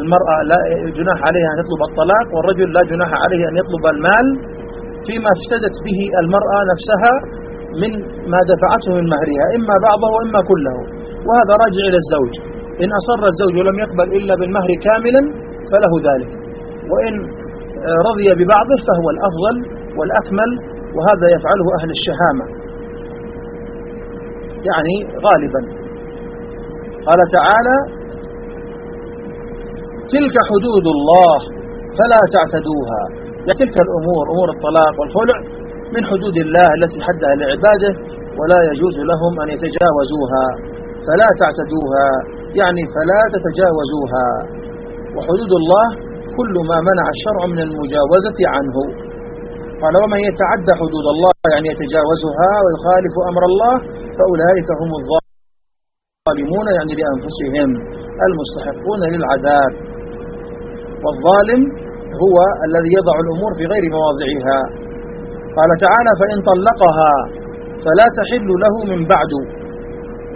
المرأة لا جناح عليها أن يطلب الطلاق والرجل لا جناح عليه أن يطلب المال. فيما افتدت به المرأة نفسها من ما دفعته من مهرها إما بعضه وإما كله. وهذا راجع إلى الزوج. إن أصر الزوج ولم يقبل إلا بالمهر كاملا فله ذلك. وإن رضي ببعضه فهو الأفضل والأكمل وهذا يفعله أهل الشهامة. يعني غالبا. قال تعالى تلك حدود الله فلا تعتدوها. يا تلك الأمور أمور الطلاق والخلع من حدود الله التي حدها لعباده ولا يجوز لهم أن يتجاوزوها. فلا تعتدوها يعني فلا تتجاوزوها. وحدود الله كل ما منع الشرع من المجاوزة عنه. قال ومن يتعدى حدود الله يعني يتجاوزها ويخالف أمر الله فأولئك هم الظالمون يعني لأنفسهم المستحقون للعذاب. والظالم هو الذي يضع الأمور في غير مواضعها. قال تعالى فإن طلقها فلا تحل له من بعد.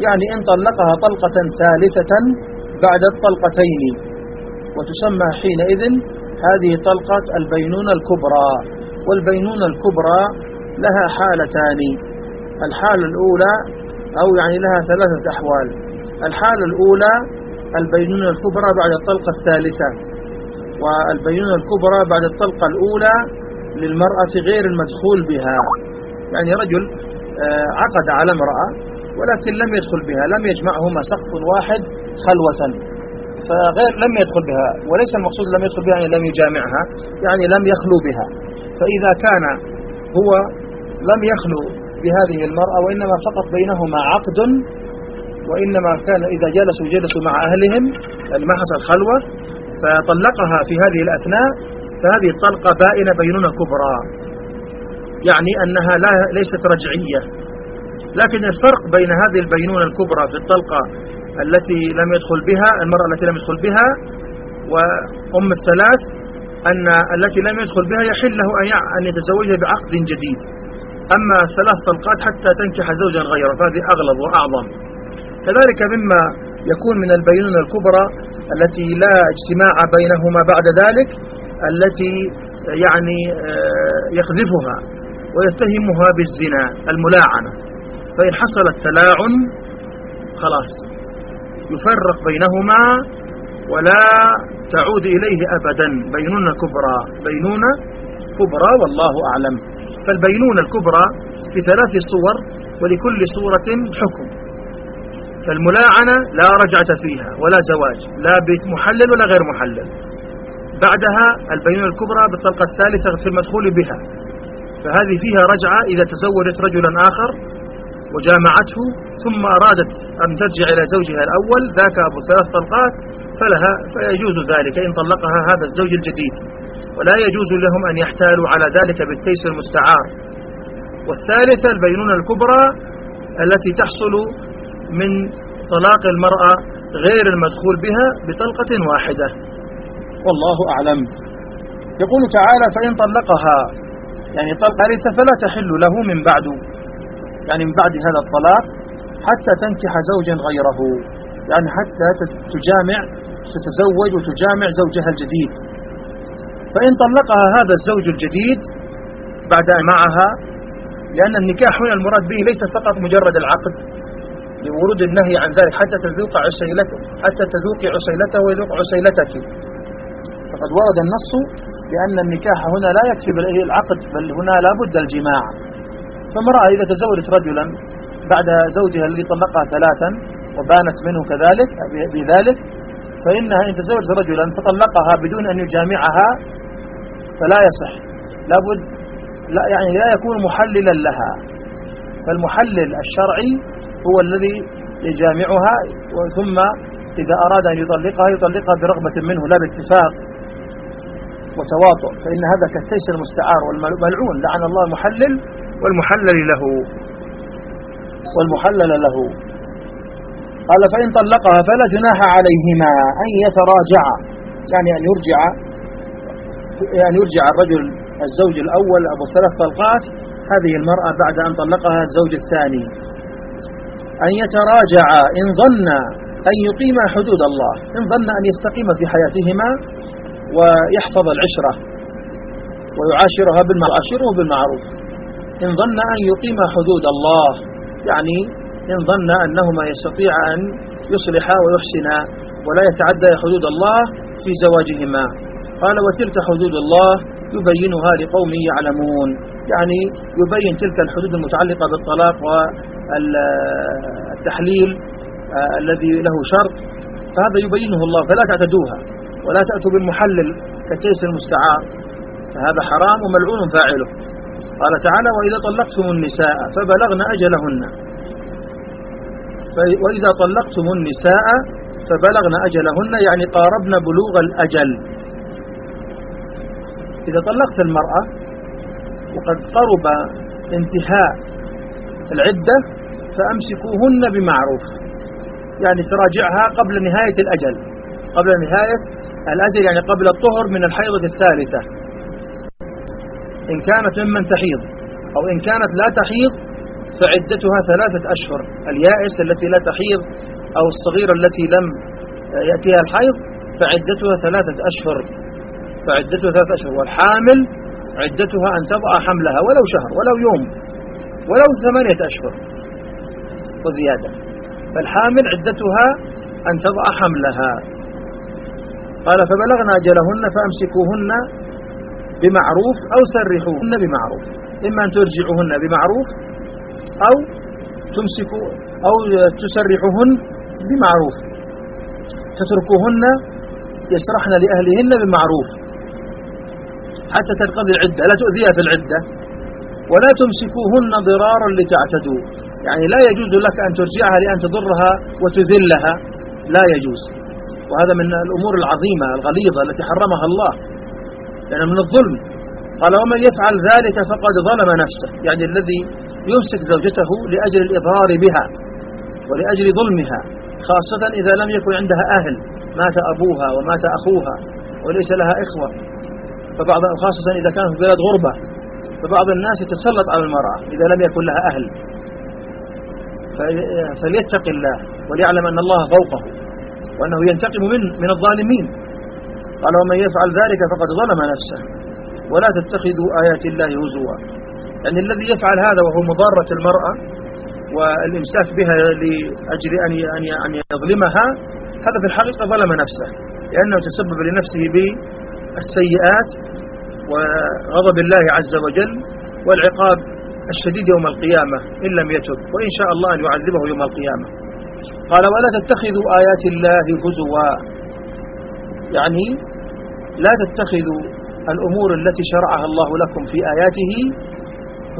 يعني إن طلقها طلقة ثالثة بعد الطلقتين. وتسمى حينئذ هذه طلقة البينونة الكبرى. والبينونة الكبرى لها حالتان. الحالة الأولى أو يعني لها ثلاثة أحوال. الحالة الأولى البينونة الكبرى بعد الطلقة الثالثة. والبينونة الكبرى بعد الطلقة الأولى للمرأة غير المدخول بها. يعني رجل آه، عقد على امرأة ولكن لم يدخل بها لم يجمعهما سقف واحد خلوة. فغير لم يدخل بها وليس المقصود لم يدخل بها يعني لم يجامعها يعني لم يخلو بها. فإذا كان هو لم يخلو بهذه المرأة وإنما فقط بينهما عقد وإنما كان إذا جلسوا جلسوا مع أهلهم يعني ما حصل خلوة فطلقها في هذه الأثناء فهذه الطلقة بائنة بينونة كبرى. يعني أنها لا ليست رجعية. لكن الفرق بين هذه البينونة الكبرى في الطلقة التي لم يدخل بها المرأة التي لم يدخل بها وأم الثلاث أن التي لم يدخل بها يحل له أن يتزوجها بعقد جديد. أما ثلاث طلقات حتى تنكح زوجا غيره فهذه أغلظ وأعظم. كذلك مما يكون من البينونة الكبرى التي لا اجتماع بينهما بعد ذلك التي يعني آه، يقذفها ويتهمها بالزنا الملاعنة. فإن حصل التلاعن خلاص يفرق بينهما ولا تعود إليه أبدا. بينونة كبرى بينونة كبرى والله أعلم. فالبينونة الكبرى في ثلاث صور ولكل صورة حكم. فالملاعنة لا رجعة فيها ولا زواج لا محلل ولا غير محلل. بعدها البينونة الكبرى بالطلقة الثالثة في المدخول بها. فهذه فيها رجعة إذا تزوجت رجلا آخر وجامعته ثم أرادت أن ترجع إلى زوجها الأول ذاك أبو ثلاث طلقات فلها فيجوز ذلك إن طلقها هذا الزوج الجديد. ولا يجوز لهم أن يحتالوا على ذلك بالتيس المستعار. والثالثة البينونة الكبرى التي تحصل من طلاق المرأة غير المدخول بها بطلقة واحدة. والله أعلم. يقول تعالى فإن طلقها يعني طلقة ثالثة فلا تحل له من بعد يعني من بعد هذا الطلاق حتى تنكح زوجا غيره يعني حتى تجامع تتزوج وتجامع زوجها الجديد. فإن طلقها هذا الزوج الجديد بعد معها لأن النكاح هنا المراد به ليس فقط مجرد العقد لورود النهي عن ذلك حتى تذوق عسيلته حتى تذوقي عسيلته ويذوق عسيلتك. فقد ورد النص لأن النكاح هنا لا يكفي بالعقد بل هنا لا بد الجماع. فامرأة إذا تزوجت رجلا بعد زوجها الذي طلقها ثلاثا وبانت منه كذلك بذلك فإنها إن تزوجت رجلا فطلقها بدون أن يجامعها فلا يصح. لابد لا يعني لا يكون محللا لها. فالمحلل الشرعي هو الذي يجامعها ثم إذا أراد أن يطلقها يطلقها برغبة منه لا باتفاق وتواطؤ. فإن هذا كالتيس المستعار والملعون لعن الله المحلل والمحلل له. والمحلل له. قال فإن طلقها فلا جناح عليهما أن يتراجعا. يعني أن يرجع يعني يرجع الرجل الزوج الأول أبو ثلاث طلقات هذه المرأة بعد أن طلقها الزوج الثاني. أن يتراجعا إن ظن أن يقيم حدود الله إن ظن أن يستقيم في حياتهما ويحفظ العشرة ويعاشرها بالمعاشره بالمعروف إن ظن أن يقيم حدود الله يعني إن ظن أنهما يستطيع أن يصلحا ويحسنا ولا يتعدى حدود الله في زواجهما. قال وتلك حدود الله يبينها لقوم يعلمون. يعني يبين تلك الحدود المتعلقة بالطلاق والتحليل آه، الذي له شرط. فهذا يبينه الله فلا تعتدوها ولا تأتوا بالمحلل كالتيس المستعار. فهذا حرام وملعون فاعله. قال تعالى وإذا طلقتم النساء فبلغن أجلهن. وإذا طلقتم النساء فبلغن أجلهن يعني قاربن بلوغ الأجل. إذا طلقت المرأة وقد قرب انتهاء العدة فأمسكوهن بمعروف. يعني تراجعها قبل نهاية الأجل. قبل نهاية الأجل يعني قبل الطهر من الحيضة الثالثة. إن كانت ممن تحيض أو إن كانت لا تحيض فعدتها ثلاثة أشهر. اليائس التي لا تحيض أو الصغيرة التي لم يأتيها الحيض فعدتها ثلاثة أشهر. فعدتها ثلاثة أشهر والحامل عدتها أن تضع حملها ولو شهر ولو يوم ولو ثمانية أشهر وزيادة. فالحامل عدتها أن تضع حملها. قال فبلغنا أجلهن فأمسكوهن بمعروف أو سرحوهن بمعروف إما أن ترجعوهن بمعروف أو تمسكوا أو تسرحوهن بمعروف تتركوهن يسرحن لأهلهن بمعروف. حتى تنقضي العدة لا تؤذيها في العدة. ولا تمسكوهن ضرارا لتعتدوا. يعني لا يجوز لك أن ترجعها لأن تضرها وتذلها. لا يجوز. وهذا من الأمور العظيمة الغليظة التي حرمها الله. لأن من الظلم. قال ومن يفعل ذلك فقد ظلم نفسه. يعني الذي يمسك زوجته لأجل الإضرار بها ولأجل ظلمها خاصة إذا لم يكن عندها أهل. مات أبوها ومات أخوها وليس لها إخوة. فبعض خاصة إذا كان في بلاد غربة فبعض الناس يتسلط على المرأة إذا لم يكن لها أهل. فليتق الله وليعلم أن الله فوقه وأنه ينتقم من من الظالمين. قال ومن يفعل ذلك فقد ظلم نفسه. ولا تتخذوا آيات الله هزوا. يعني الذي يفعل هذا وهو مضارة المرأة والإمساك بها لأجل أن أن يظلمها هذا في الحقيقة ظلم نفسه لأنه تسبب لنفسه بالسيئات وغضب الله عز وجل والعقاب الشديد يوم القيامة إن لم يتب وإن شاء الله أن يعذبه يوم القيامة. قال ولا تتخذوا آيات الله هزوا. يعني لا تتخذوا الأمور التي شرعها الله لكم في آياته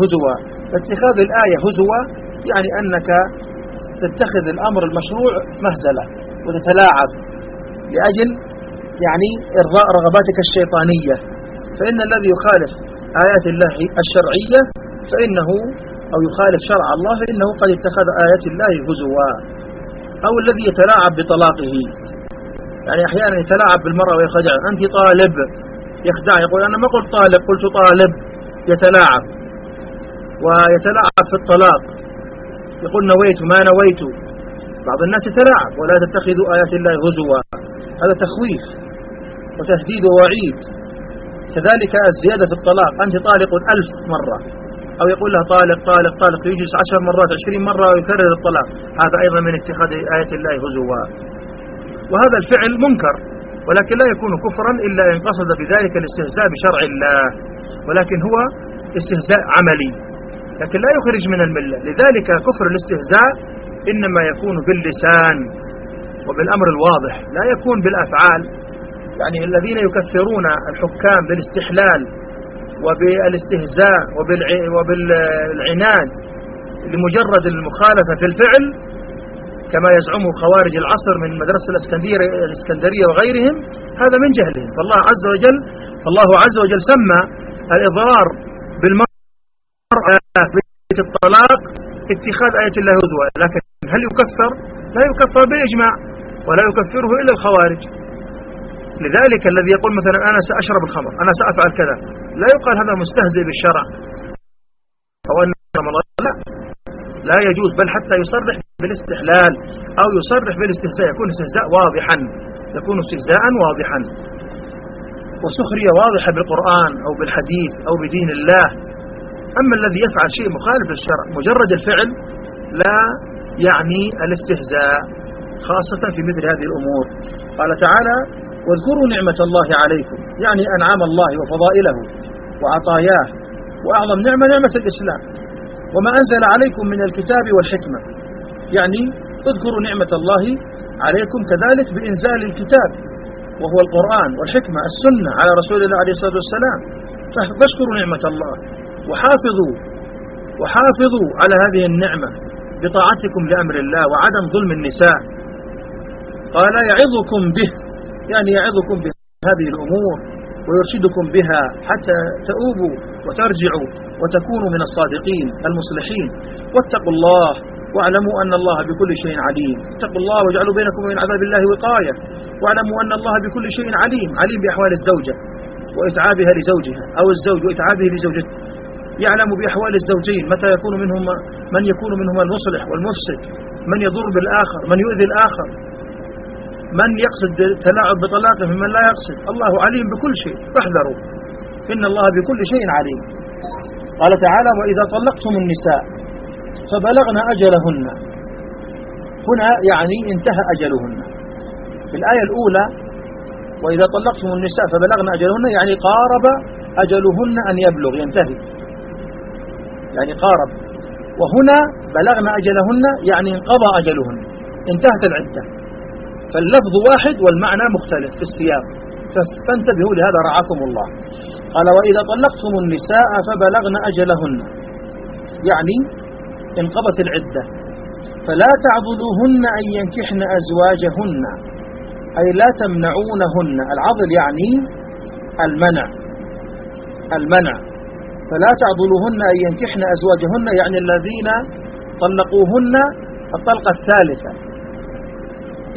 هزوا. اتخاذ الآية هزوا يعني أنك تتخذ الأمر المشروع مهزلة وتتلاعب لأجل يعني إرضاء رغباتك الشيطانية. فإن الذي يخالف آيات الله الشرعية فإنه أو يخالف شرع الله فإنه قد اتخذ آيات الله هزوا. أو الذي يتلاعب بطلاقه. يعني أحيانا يتلاعب بالمرأة ويخدع أنت طالب. يخدع يقول أنا ما قلت طالب قلت طالب. يتلاعب. ويتلاعب في الطلاق. يقول نويت ما نويت. بعض الناس يتلاعب. ولا تتخذوا آيات الله هزوا. هذا تخويف. وتهديد ووعيد. كذلك الزيادة في الطلاق أنت طالق ألف مرة. أو يقول لها طالق طالق طالق يجلس عشر مرات عشرين مرة ويكرر الطلاق. هذا أيضا من اتخاذ آية الله هزوا. وهذا الفعل منكر ولكن لا يكون كفرا إلا إن قصد بذلك الاستهزاء بشرع الله. ولكن هو استهزاء عملي. لكن لا يخرج من الملة. لذلك كفر الاستهزاء إنما يكون باللسان وبالأمر الواضح. لا يكون بالأفعال. يعني الذين يكثرون الحكام بالاستحلال وبالاستهزاء وبالعناد لمجرد المخالفة في الفعل كما يزعمه خوارج العصر من مدرسة الإسكندرية وغيرهم هذا من جهلهم. فالله عز وجل فالله عز وجل سمى الإضرار بالمرأة في الطلاق اتخاذ آية الله هزوا. لكن هل يكفر؟ لا يكفر بالإجماع ولا يكفره إلا الخوارج. لذلك الذي يقول مثلا أنا سأشرب الخمر أنا سأفعل كذا. لا يقال هذا مستهزئ بالشرع. أو أن لا. لا يجوز بل حتى يصرح بالاستحلال أو يصرح بالاستهزاء. يكون استهزاء واضحا. يكون استهزاء واضحا. وسخرية واضحة بالقرآن أو بالحديث أو بدين الله. أما الذي يفعل شيء مخالف للشرع مجرد الفعل لا يعني الاستهزاء خاصة في مثل هذه الأمور. قال تعالى واذكروا نعمة الله عليكم يعني أنعام الله وفضائله وعطاياه وأعظم نعمة نعمة الإسلام. وما أنزل عليكم من الكتاب والحكمة يعني اذكروا نعمة الله عليكم كذلك بإنزال الكتاب وهو القرآن والحكمة السنة على رسول الله عليه الصلاة والسلام. فاشكروا نعمة الله وحافظوا وحافظوا على هذه النعمة بطاعتكم لأمر الله وعدم ظلم النساء. قال يعظكم به. يعني يعظكم بهذه الأمور ويرشدكم بها حتى تؤوبوا وترجعوا وتكونوا من الصادقين المصلحين. واتقوا الله واعلموا أن الله بكل شيء عليم. اتقوا الله واجعلوا بينكم وبين عذاب الله وقاية. واعلموا أن الله بكل شيء عليم عليم بأحوال الزوجة وإتعابها لزوجها أو الزوج وإتعابه لزوجته. يعلم بأحوال الزوجين متى يكون منهم من يكون منهما المصلح والمفسد من يضر بالآخر من يؤذي الآخر. من يقصد تلاعب بطلاقة ممن لا يقصد. الله عليم بكل شيء. فاحذروا. إن الله بكل شيء عليم. قال تعالى وإذا طلقتم النساء فبلغن أجلهن. هنا يعني انتهى أجلهن. في الآية الأولى وإذا طلقتم النساء فبلغن أجلهن. يعني قارب أجلهن أن يبلغ ينتهي. يعني قارب. وهنا بلغن أجلهن يعني انقضى أجلهن. انتهت العدة. فاللفظ واحد والمعنى مختلف في السياق. فانتبهوا لهذا رعاكم الله. قال وإذا طلقتم النساء فبلغن أجلهن. يعني انقضت العدة. فلا تعضلوهن أن ينكحن أزواجهن. أي لا تمنعونهن. العضل يعني المنع. المنع. فلا تعضلوهن أن ينكحن أزواجهن. يعني الذين طلقوهن الطلقة الثالثة.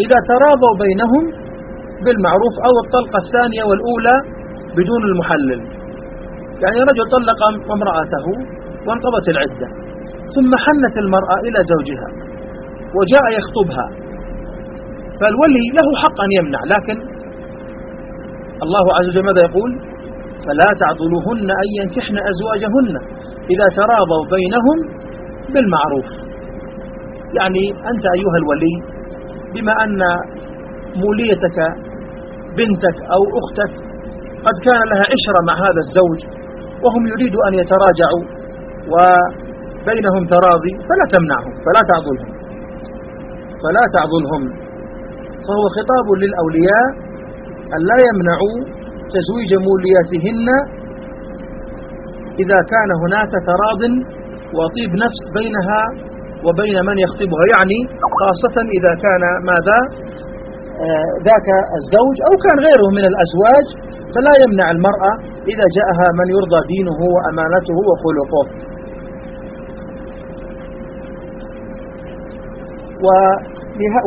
إذا تراضوا بينهم بالمعروف أو الطلقة الثانية والأولى بدون المحلل. يعني رجل طلق امرأته وانقضت العدة ثم حنت المرأة إلى زوجها وجاء يخطبها. فالولي له حق أن يمنع لكن الله عز وجل ماذا يقول؟ فلا تعضلوهن أن ينكحن أزواجهن إذا تراضوا بينهم بالمعروف. يعني أنت أيها الولي بما أن موليتك بنتك أو أختك قد كان لها عشرة مع هذا الزوج وهم يريدوا أن يتراجعوا وبينهم تراضي فلا تمنعهم فلا تعضلهم فلا تعضلهم. فهو خطاب للأولياء أن لا يمنعوا تزويج مولياتهن إذا كان هناك تراض وطيب نفس بينها وبين من يخطبها يعني خاصة إذا كان ماذا؟ آه ذاك الزوج أو كان غيره من الأزواج فلا يمنع المرأة إذا جاءها من يرضى دينه وأمانته وخلقه.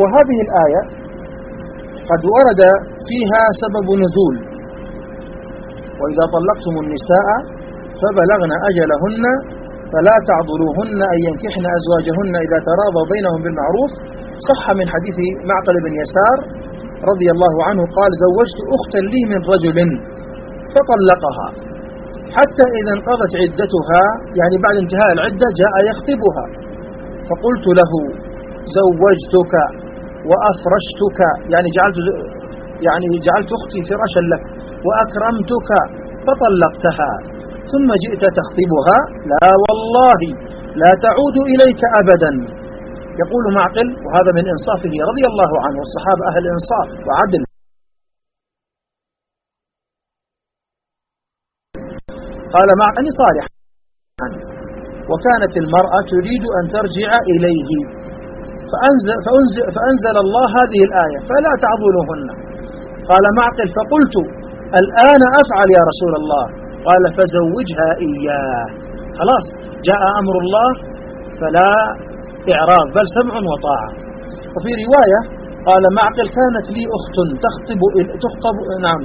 وهذه الآية قد ورد فيها سبب نزول. وإذا طلقتم النساء فبلغن أجلهن فلا تعضلوهن أن ينكحن أزواجهن إذا تراضوا بينهم بالمعروف. صح من حديث معقل بن يسار رضي الله عنه قال زوجت أختا لي من رجل فطلقها حتى إذا انقضت عدتها يعني بعد انتهاء العدة جاء يخطبها. فقلت له زوجتك وأفرشتك يعني جعلت يعني جعلت أختي فراشا لك وأكرمتك فطلقتها. ثم جئت تخطبها لا والله لا تعود إليك أبدا. يقول معقل وهذا من إنصافه رضي الله عنه والصحابة أهل إنصاف وعدل. قال معقل صالح. وكانت المرأة تريد أن ترجع إليه. فأنزل, فأنزل, فأنزل الله هذه الآية فلا تعضلوهن قال معقل فقلت الآن أفعل يا رسول الله. قال فزوجها إياه. خلاص جاء أمر الله فلا إعراض بل سمع وطاعة. وفي رواية قال معقل كانت لي أخت تخطب تخطب نعم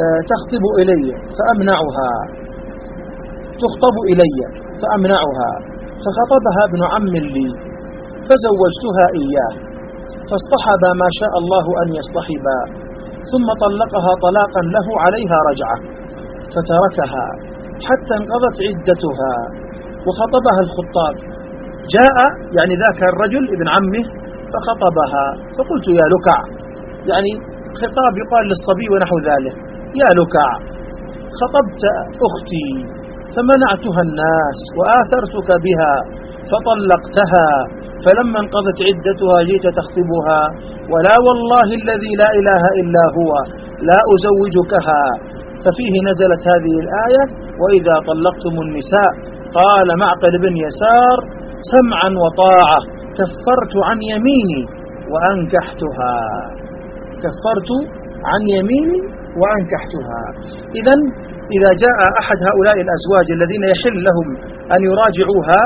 آه، تخطب إلي فأمنعها. تخطب إلي فأمنعها. فخطبها ابن عم لي فزوجتها إياه. فاصطحب ما شاء الله أن يصطحبا ثم طلقها طلاقا له عليها رجعة. فتركها حتى انقضت عدتها وخطبها الخطاب. جاء يعني ذاك الرجل ابن عمه فخطبها فقلت يا لكع يعني خطاب يقال للصبي ونحو ذلك يا لكع خطبت أختي فمنعتها الناس وآثرتك بها فطلقتها فلما انقضت عدتها جئت تخطبها ولا والله الذي لا إله إلا هو لا أزوجكها ففيه نزلت هذه الآية وإذا طلقتم النساء قال معقل بن يسار سمعا وطاعة كفرت عن يميني وأنكحتها. كفرت عن يميني وأنكحتها. إذا إذا جاء أحد هؤلاء الأزواج الذين يحل لهم أن يراجعوها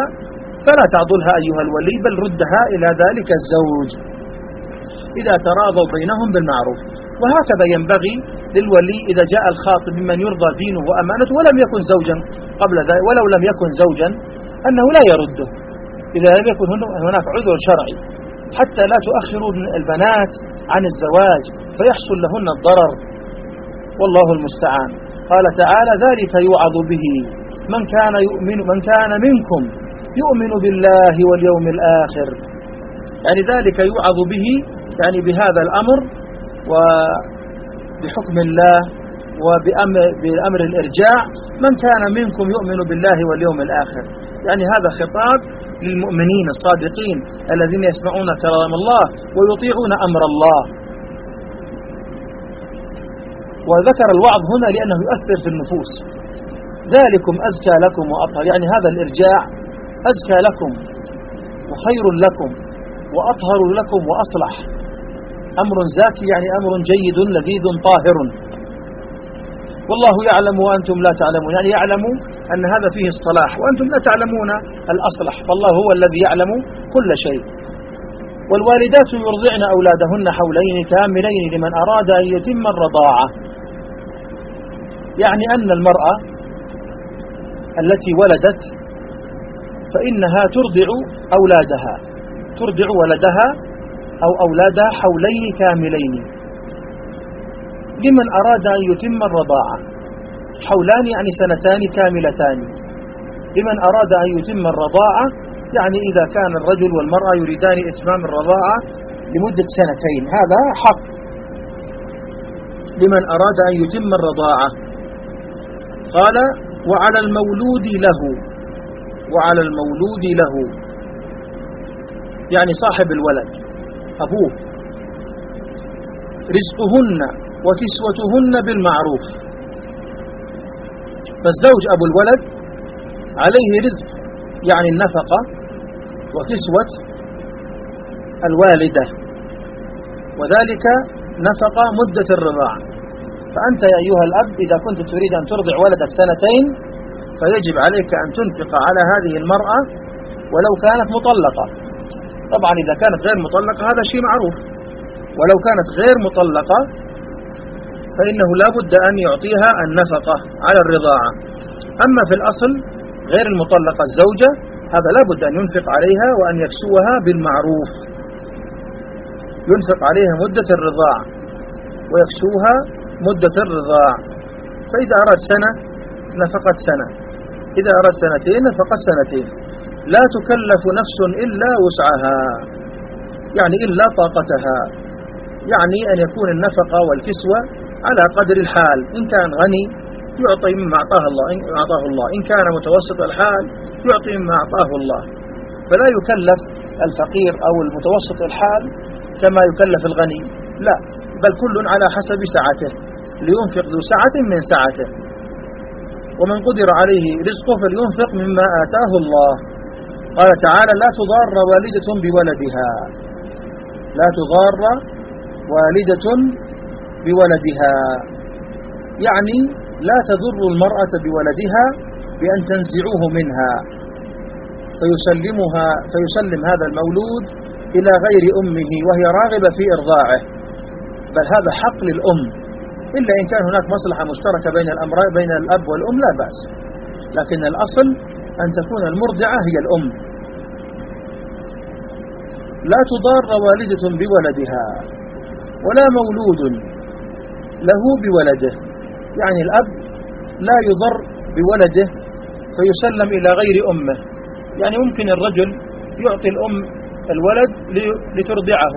فلا تعضلها أيها الولي بل ردها إلى ذلك الزوج. إذا تراضوا بينهم بالمعروف. وهكذا ينبغي للولي إذا جاء الخاطب ممن يرضى دينه وأمانته ولم يكن زوجا قبل ذلك ولو لم يكن زوجا أنه لا يرده. إذا لم يكن هناك عذر شرعي. حتى لا تؤخروا البنات عن الزواج فيحصل لهن الضرر. والله المستعان. قال تعالى ذلك يوعظ به من كان يؤمن من كان منكم يؤمن بالله واليوم الآخر. يعني ذلك يوعظ به يعني بهذا الأمر. وبحكم الله وبأمر بأمر الإرجاع من كان منكم يؤمن بالله واليوم الآخر. يعني هذا خطاب للمؤمنين الصادقين الذين يسمعون كلام الله ويطيعون أمر الله. وذكر الوعظ هنا لأنه يؤثر في النفوس. ذلكم أزكى لكم وأطهر. يعني هذا الإرجاع أزكى لكم وخير لكم وأطهر لكم وأصلح. أمر زاكي يعني أمر جيد لذيذ طاهر. والله يعلم وأنتم لا تعلمون. يعني يعلم أن هذا فيه الصلاح وأنتم لا تعلمون الأصلح. فالله هو الذي يعلم كل شيء. والوالدات يرضعن أولادهن حولين كاملين لمن أراد أن يتم الرضاعة. يعني أن المرأة التي ولدت فإنها ترضع أولادها. ترضع ولدها أو أولادها حولين كاملين. لمن أراد أن يتم الرضاعة. حولان يعني سنتان كاملتان. لمن أراد أن يتم الرضاعة يعني إذا كان الرجل والمرأة يريدان إتمام الرضاعة لمدة سنتين. هذا حق. لمن أراد أن يتم الرضاعة. قال وعلى المولود له. وعلى المولود له. يعني صاحب الولد. أبوه رزقهن وكسوتهن بالمعروف. فالزوج أبو الولد عليه رزق يعني النفقة وكسوة الوالدة. وذلك نفقة مدة الرضاع. فأنت يا أيها الأب إذا كنت تريد أن ترضع ولدك سنتين فيجب عليك أن تنفق على هذه المرأة ولو كانت مطلقة. طبعا إذا كانت غير مطلقة هذا شيء معروف. ولو كانت غير مطلقة فإنه لا بد أن يعطيها النفقة على الرضاعة. أما في الأصل غير المطلقة الزوجة هذا لا بد أن ينفق عليها وأن يكسوها بالمعروف. ينفق عليها مدة الرضاع ويكسوها مدة الرضاع. فإذا أراد سنة نفقت سنة. إذا أراد سنتين نفقت سنتين. لا تكلف نفس إلا وسعها يعني إلا طاقتها يعني أن يكون النفقة والكسوة على قدر الحال إن كان غني يعطي مما أعطاه الله إن أعطاه الله إن كان متوسط الحال يعطي مما أعطاه الله. فلا يكلف الفقير أو المتوسط الحال كما يكلف الغني لا بل كل على حسب سعته لينفق ذو سعة من سعته. ومن قدر عليه رزقه فلينفق مما آتاه الله. قال تعالى لا تضار والدة بولدها. لا تضار والدة بولدها. يعني لا تضر المرأة بولدها بأن تنزعوه منها. فيسلمها فيسلم هذا المولود إلى غير أمه وهي راغبة في إرضاعه. بل هذا حق للأم. إلا إن كان هناك مصلحة مشتركة بين بين الأب والأم لا بأس. لكن الأصل أن تكون المرضعة هي الأم. لا تضار والدة بولدها ولا مولود له بولده. يعني الأب لا يضر بولده فيسلم إلى غير أمه. يعني ممكن الرجل يعطي الأم الولد لترضعه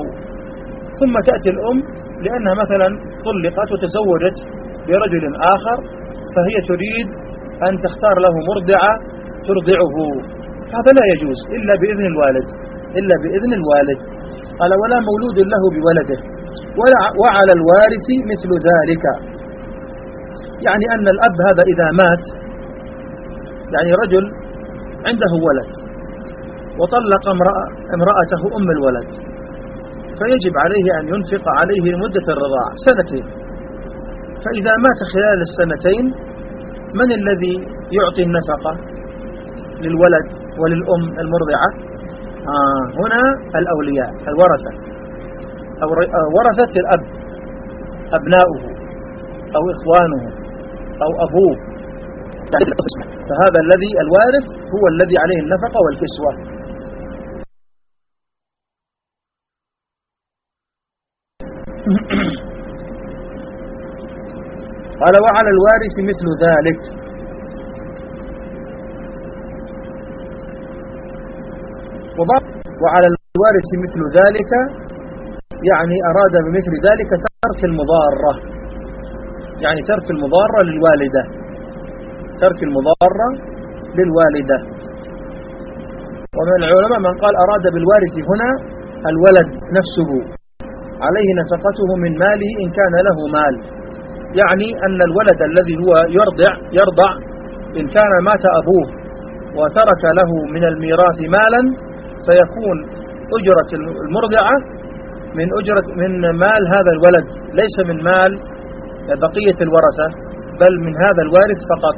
ثم تأتي الأم لأنها مثلا طلقت وتزوجت برجل آخر فهي تريد أن تختار له مرضعة ترضعه. هذا لا يجوز إلا بإذن الوالد إلا بإذن الوالد. قال ولا مولود له بولده وعلى الوارث مثل ذلك. يعني أن الأب هذا إذا مات يعني رجل عنده ولد وطلق امرأة امرأته أم الولد فيجب عليه أن ينفق عليه لمدة الرضاع سنتين. فإذا مات خلال السنتين من الذي يعطي النفقة؟ للولد وللأم المرضعة. آه هنا الأولياء الورثة. أو ورثة الأب أبناؤه أو إخوانه أو أبوه. فهذا الذي الوارث هو الذي عليه النفقة والكسوة. قال وعلى الوارث مثل ذلك. وعلى الوارث مثل ذلك يعني أراد بمثل ذلك ترك المضارة. يعني ترك المضارة للوالدة. ترك المضارة للوالدة. ومن العلماء من قال أراد بالوارث هنا الولد نفسه. عليه نفقته من ماله إن كان له مال. يعني أن الولد الذي هو يرضع يرضع إن كان مات أبوه وترك له من الميراث مالا فيكون أجرة المرضعة من أجرة من مال هذا الولد ليس من مال بقية الورثة بل من هذا الوارث فقط.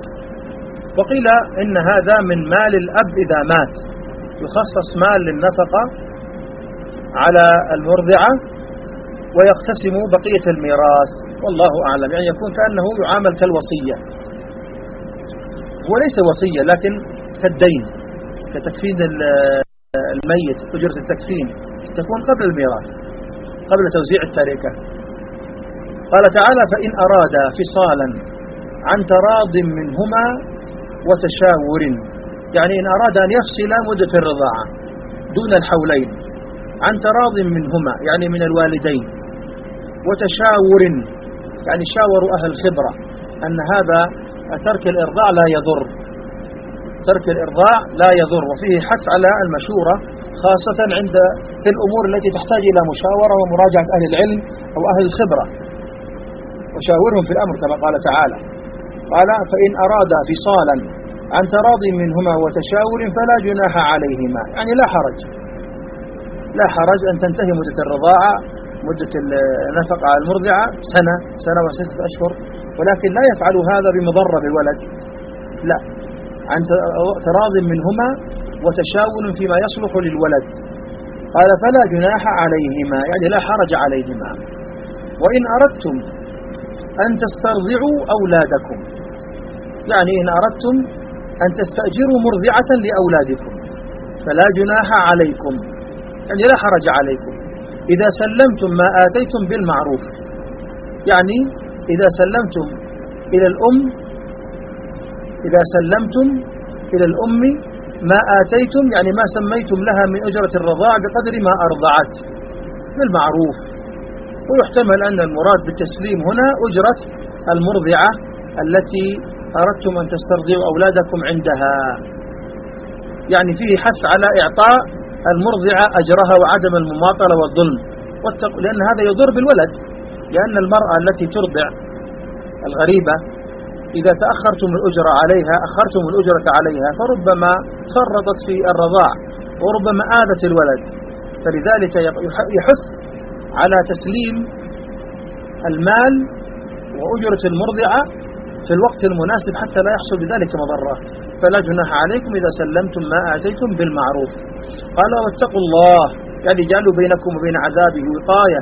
وقيل إن هذا من مال الأب إذا مات. يخصص مال للنفقة على المرضعة ويقتسم بقية الميراث. والله أعلم. يعني يكون كأنه يعامل كالوصية. هو ليس وصية لكن كالدين كتكفين الميت أجرة التكفين تكون قبل الميراث قبل توزيع التركة قال تعالى فإن أراد فصالا عن تراض منهما وتشاور. يعني إن أراد أن يفصل مدة الرضاعة دون الحولين عن تراض منهما يعني من الوالدين. وتشاور يعني شاوروا أهل الخبرة أن هذا ترك الإرضاع لا يضر. ترك الإرضاع لا يضر. وفيه حث على المشورة خاصة عند في الأمور التي تحتاج إلى مشاورة ومراجعة أهل العلم أو أهل الخبرة. وشاورهم في الأمر كما قال تعالى. قال فإن أراد فصالا عن تراض منهما وتشاور فلا جناح عليهما. يعني لا حرج. لا حرج أن تنتهي مدة الرضاعة مدة النفقة على المرضعة سنة سنة وستة أشهر. ولكن لا يفعل هذا بمضرة بالولد. لا. عن تراض منهما وتشاور فيما يصلح للولد. قال فلا جناح عليهما يعني لا حرج عليهما. وإن أردتم أن تسترضعوا أولادكم. يعني إن أردتم أن تستأجروا مرضعة لأولادكم. فلا جناح عليكم. يعني لا حرج عليكم. إذا سلمتم ما آتيتم بالمعروف. يعني إذا سلمتم إلى الأم إذا سلمتم إلى الأم ما آتيتم يعني ما سميتم لها من أجرة الرضاع بقدر ما أرضعت بالمعروف ويحتمل أن المراد بالتسليم هنا أجرة المرضعة التي أردتم أن تسترضعوا أولادكم عندها. يعني فيه حث على إعطاء المرضعة أجرها وعدم المماطلة والظلم. لأن هذا يضر بالولد لأن المرأة التي ترضع الغريبة إذا تأخرتم الأجرة عليها أخرتم الأجرة عليها فربما فرطت في الرضاع وربما آذت الولد. فلذلك يحث على تسليم المال وأجرة المرضعة في الوقت المناسب حتى لا يحصل بذلك مضرة. فلا جناح عليكم إذا سلمتم ما آتيتم بالمعروف. قال واتقوا الله يعني جعلوا بينكم وبين عذابه وقاية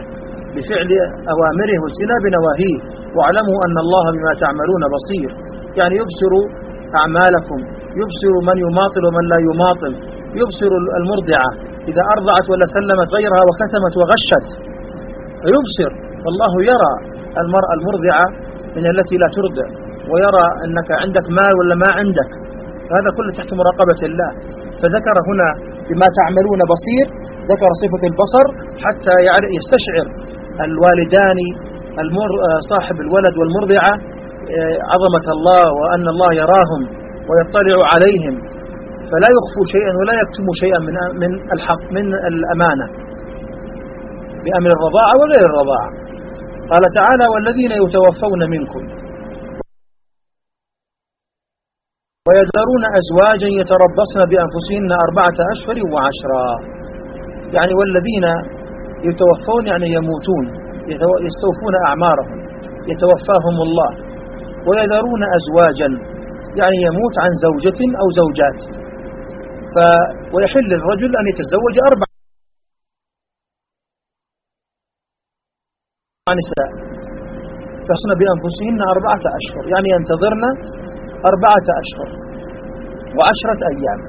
بفعل أوامره واجتناب نواهيه. واعلموا أن الله بما تعملون بصير. يعني يبصر أعمالكم يبصر من يماطل ومن لا يماطل يبصر المرضعة. إذا أرضعت ولا سلمت غيرها وكتمت وغشت يبصر. والله يرى المرأة المرضعة من التي لا ترضع ويرى أنك عندك مال ولا ما عندك. هذا كله تحت مراقبة الله. فذكر هنا بما تعملون بصير ذكر صفة البصر حتى يستشعر الوالدان المر صاحب الولد والمرضعة عظمة الله وأن الله يراهم ويطلع عليهم. فلا يخفوا شيئا ولا يكتموا شيئا من من الحق من الأمانة بأمر الرضاعة وغير الرضاعة. قال تعالى والذين يتوفون منكم ويذرون أزواجا يتربصن بأنفسهن أربعة أشهر وعشرا يعني والذين يتوفون يعني يموتون يستوفون أعمارهم يتوفاهم الله ويذرون أزواجا يعني يموت عن زوجة أو زوجات. ف ويحل الرجل أن يتزوج أربع نساء. تصن بأنفسهن أربعة أشهر يعني ينتظرن أربعة أشهر وعشرة أيام.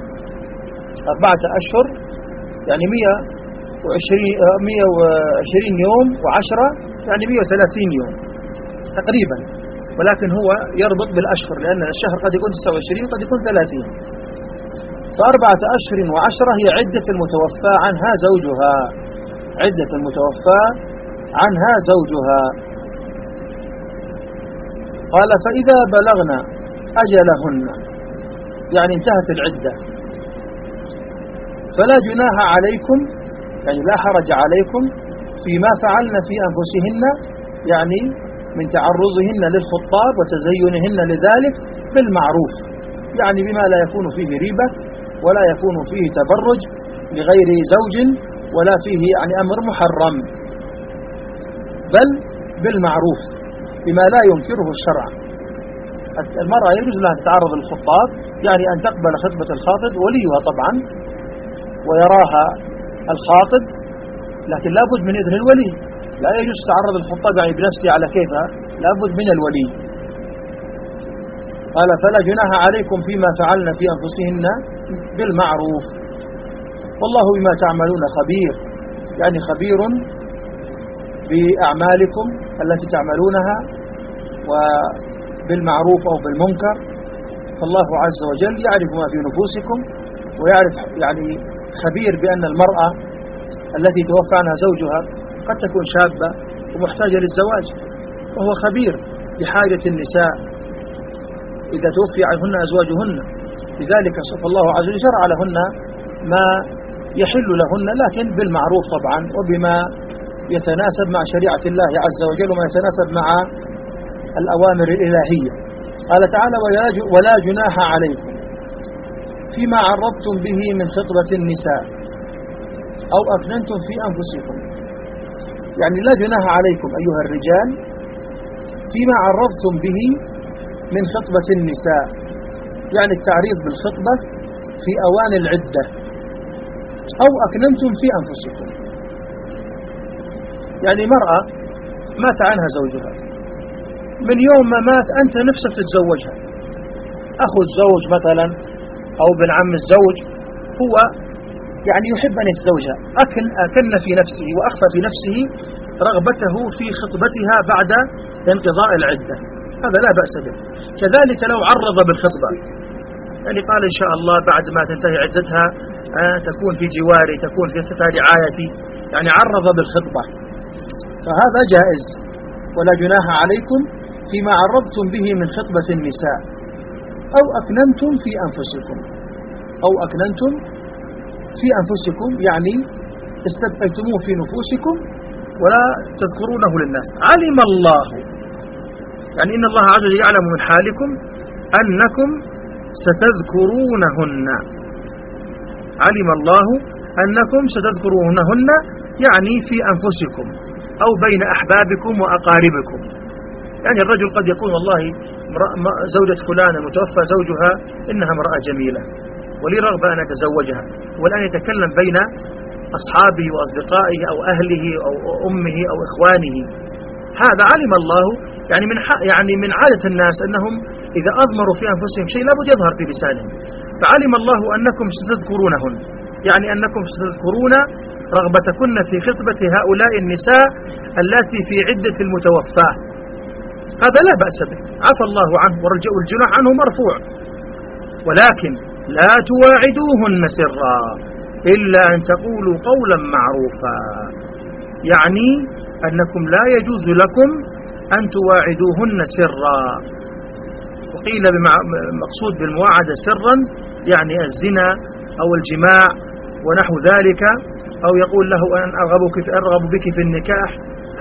أربعة أشهر يعني مية وعشرين, مية وعشرين يوم وعشرة يعني مية وثلاثين يوم تقريبا. ولكن هو يربط بالأشهر لأن الشهر قد يكون 29 وقد يكون 30 فأربعة أشهر وعشرة هي عدة المتوفى عنها زوجها. عدة المتوفى عنها زوجها. قال فإذا بلغنا أجلهن يعني انتهت العدة. فلا جناح عليكم يعني لا حرج عليكم فيما فعلن في أنفسهن يعني من تعرضهن للخطاب وتزينهن لذلك بالمعروف يعني بما لا يكون فيه ريبة ولا يكون فيه تبرج لغير زوج ولا فيه يعني أمر محرم بل بالمعروف بما لا ينكره الشرع. المرأة يجوز لها تتعرض للخطاب يعني أن تقبل خطبة الخاطب وليها طبعا ويراها الخاطب لكن لابد من إذن الولي. لا يجوز تتعرض الخطاب يعني بنفسه على كيفها لابد من الولي. قال فلا جناح عليكم فيما فعلن في أنفسهن بالمعروف. والله بما تعملون خبير. يعني خبير بأعمالكم التي تعملونها وبالمعروف أو بالمنكر. فالله عز وجل يعرف ما في نفوسكم ويعرف يعني خبير بأن المرأة التي توفى عنها زوجها قد تكون شابة ومحتاجة للزواج وهو خبير بحاجة النساء. إذا توفي عنهن أزواجهن لذلك فالله عز وجل شرع لهن ما يحل لهن لكن بالمعروف طبعا وبما يتناسب مع شريعة الله عز وجل وما يتناسب مع الأوامر الإلهية. قال تعالى ولا جناح عليكم. فيما عرضتم به من خطبة النساء. أو أكننتم في أنفسكم. يعني لا جناح عليكم أيها الرجال فيما عرضتم به من خطبة النساء. يعني التعريض بالخطبة في أوان العدة. أو أكننتم في أنفسكم. يعني مرأة مات عنها زوجها. من يوم ما مات أنت نفسك تتزوجها. أخو الزوج مثلا أو ابن عم الزوج هو يعني يحب أن يتزوجها أكن, أكن في نفسه وأخفى في نفسه رغبته في خطبتها بعد انقضاء العدة. هذا لا بأس به. كذلك لو عرض بالخطبة. يعني قال إن شاء الله بعد ما تنتهي عدتها آه تكون في جواري تكون في رعايتي. يعني عرض بالخطبة. فهذا جائز. ولا جناح عليكم فيما عرضتم به من خطبة النساء. أو أكننتم في أنفسكم. أو أكننتم في أنفسكم يعني استبقيتموه في نفوسكم ولا تذكرونه للناس. علم الله. يعني إن الله عز وجل يعلم من حالكم أنكم ستذكرونهن. علم الله أنكم ستذكرونهن يعني في أنفسكم أو بين أحبابكم وأقاربكم. يعني الرجل قد يكون والله زوجة فلان المتوفى زوجها إنها امرأة جميلة ولي رغبة أن أتزوجها والآن يتكلم بين أصحابه وأصدقائه أو أهله أو أمه أو إخوانه. هذا علم الله يعني من يعني من عادة الناس أنهم إذا أضمروا في أنفسهم شيء لابد يظهر في لسانهم. فعلم الله أنكم ستذكرونهن يعني أنكم ستذكرون رغبتكن في خطبة هؤلاء النساء التي في عدة المتوفاة. هذا لا بأس به. عفى الله عنه والجناح عنه مرفوع. ولكن لا تواعدوهن سرا إلا أن تقولوا قولا معروفا. يعني أنكم لا يجوز لكم أن تواعدوهن سرا. وقيل مقصود بالمواعدة سرا يعني الزنا أو الجماع ونحو ذلك أو يقول له أن أرغب بك في النكاح.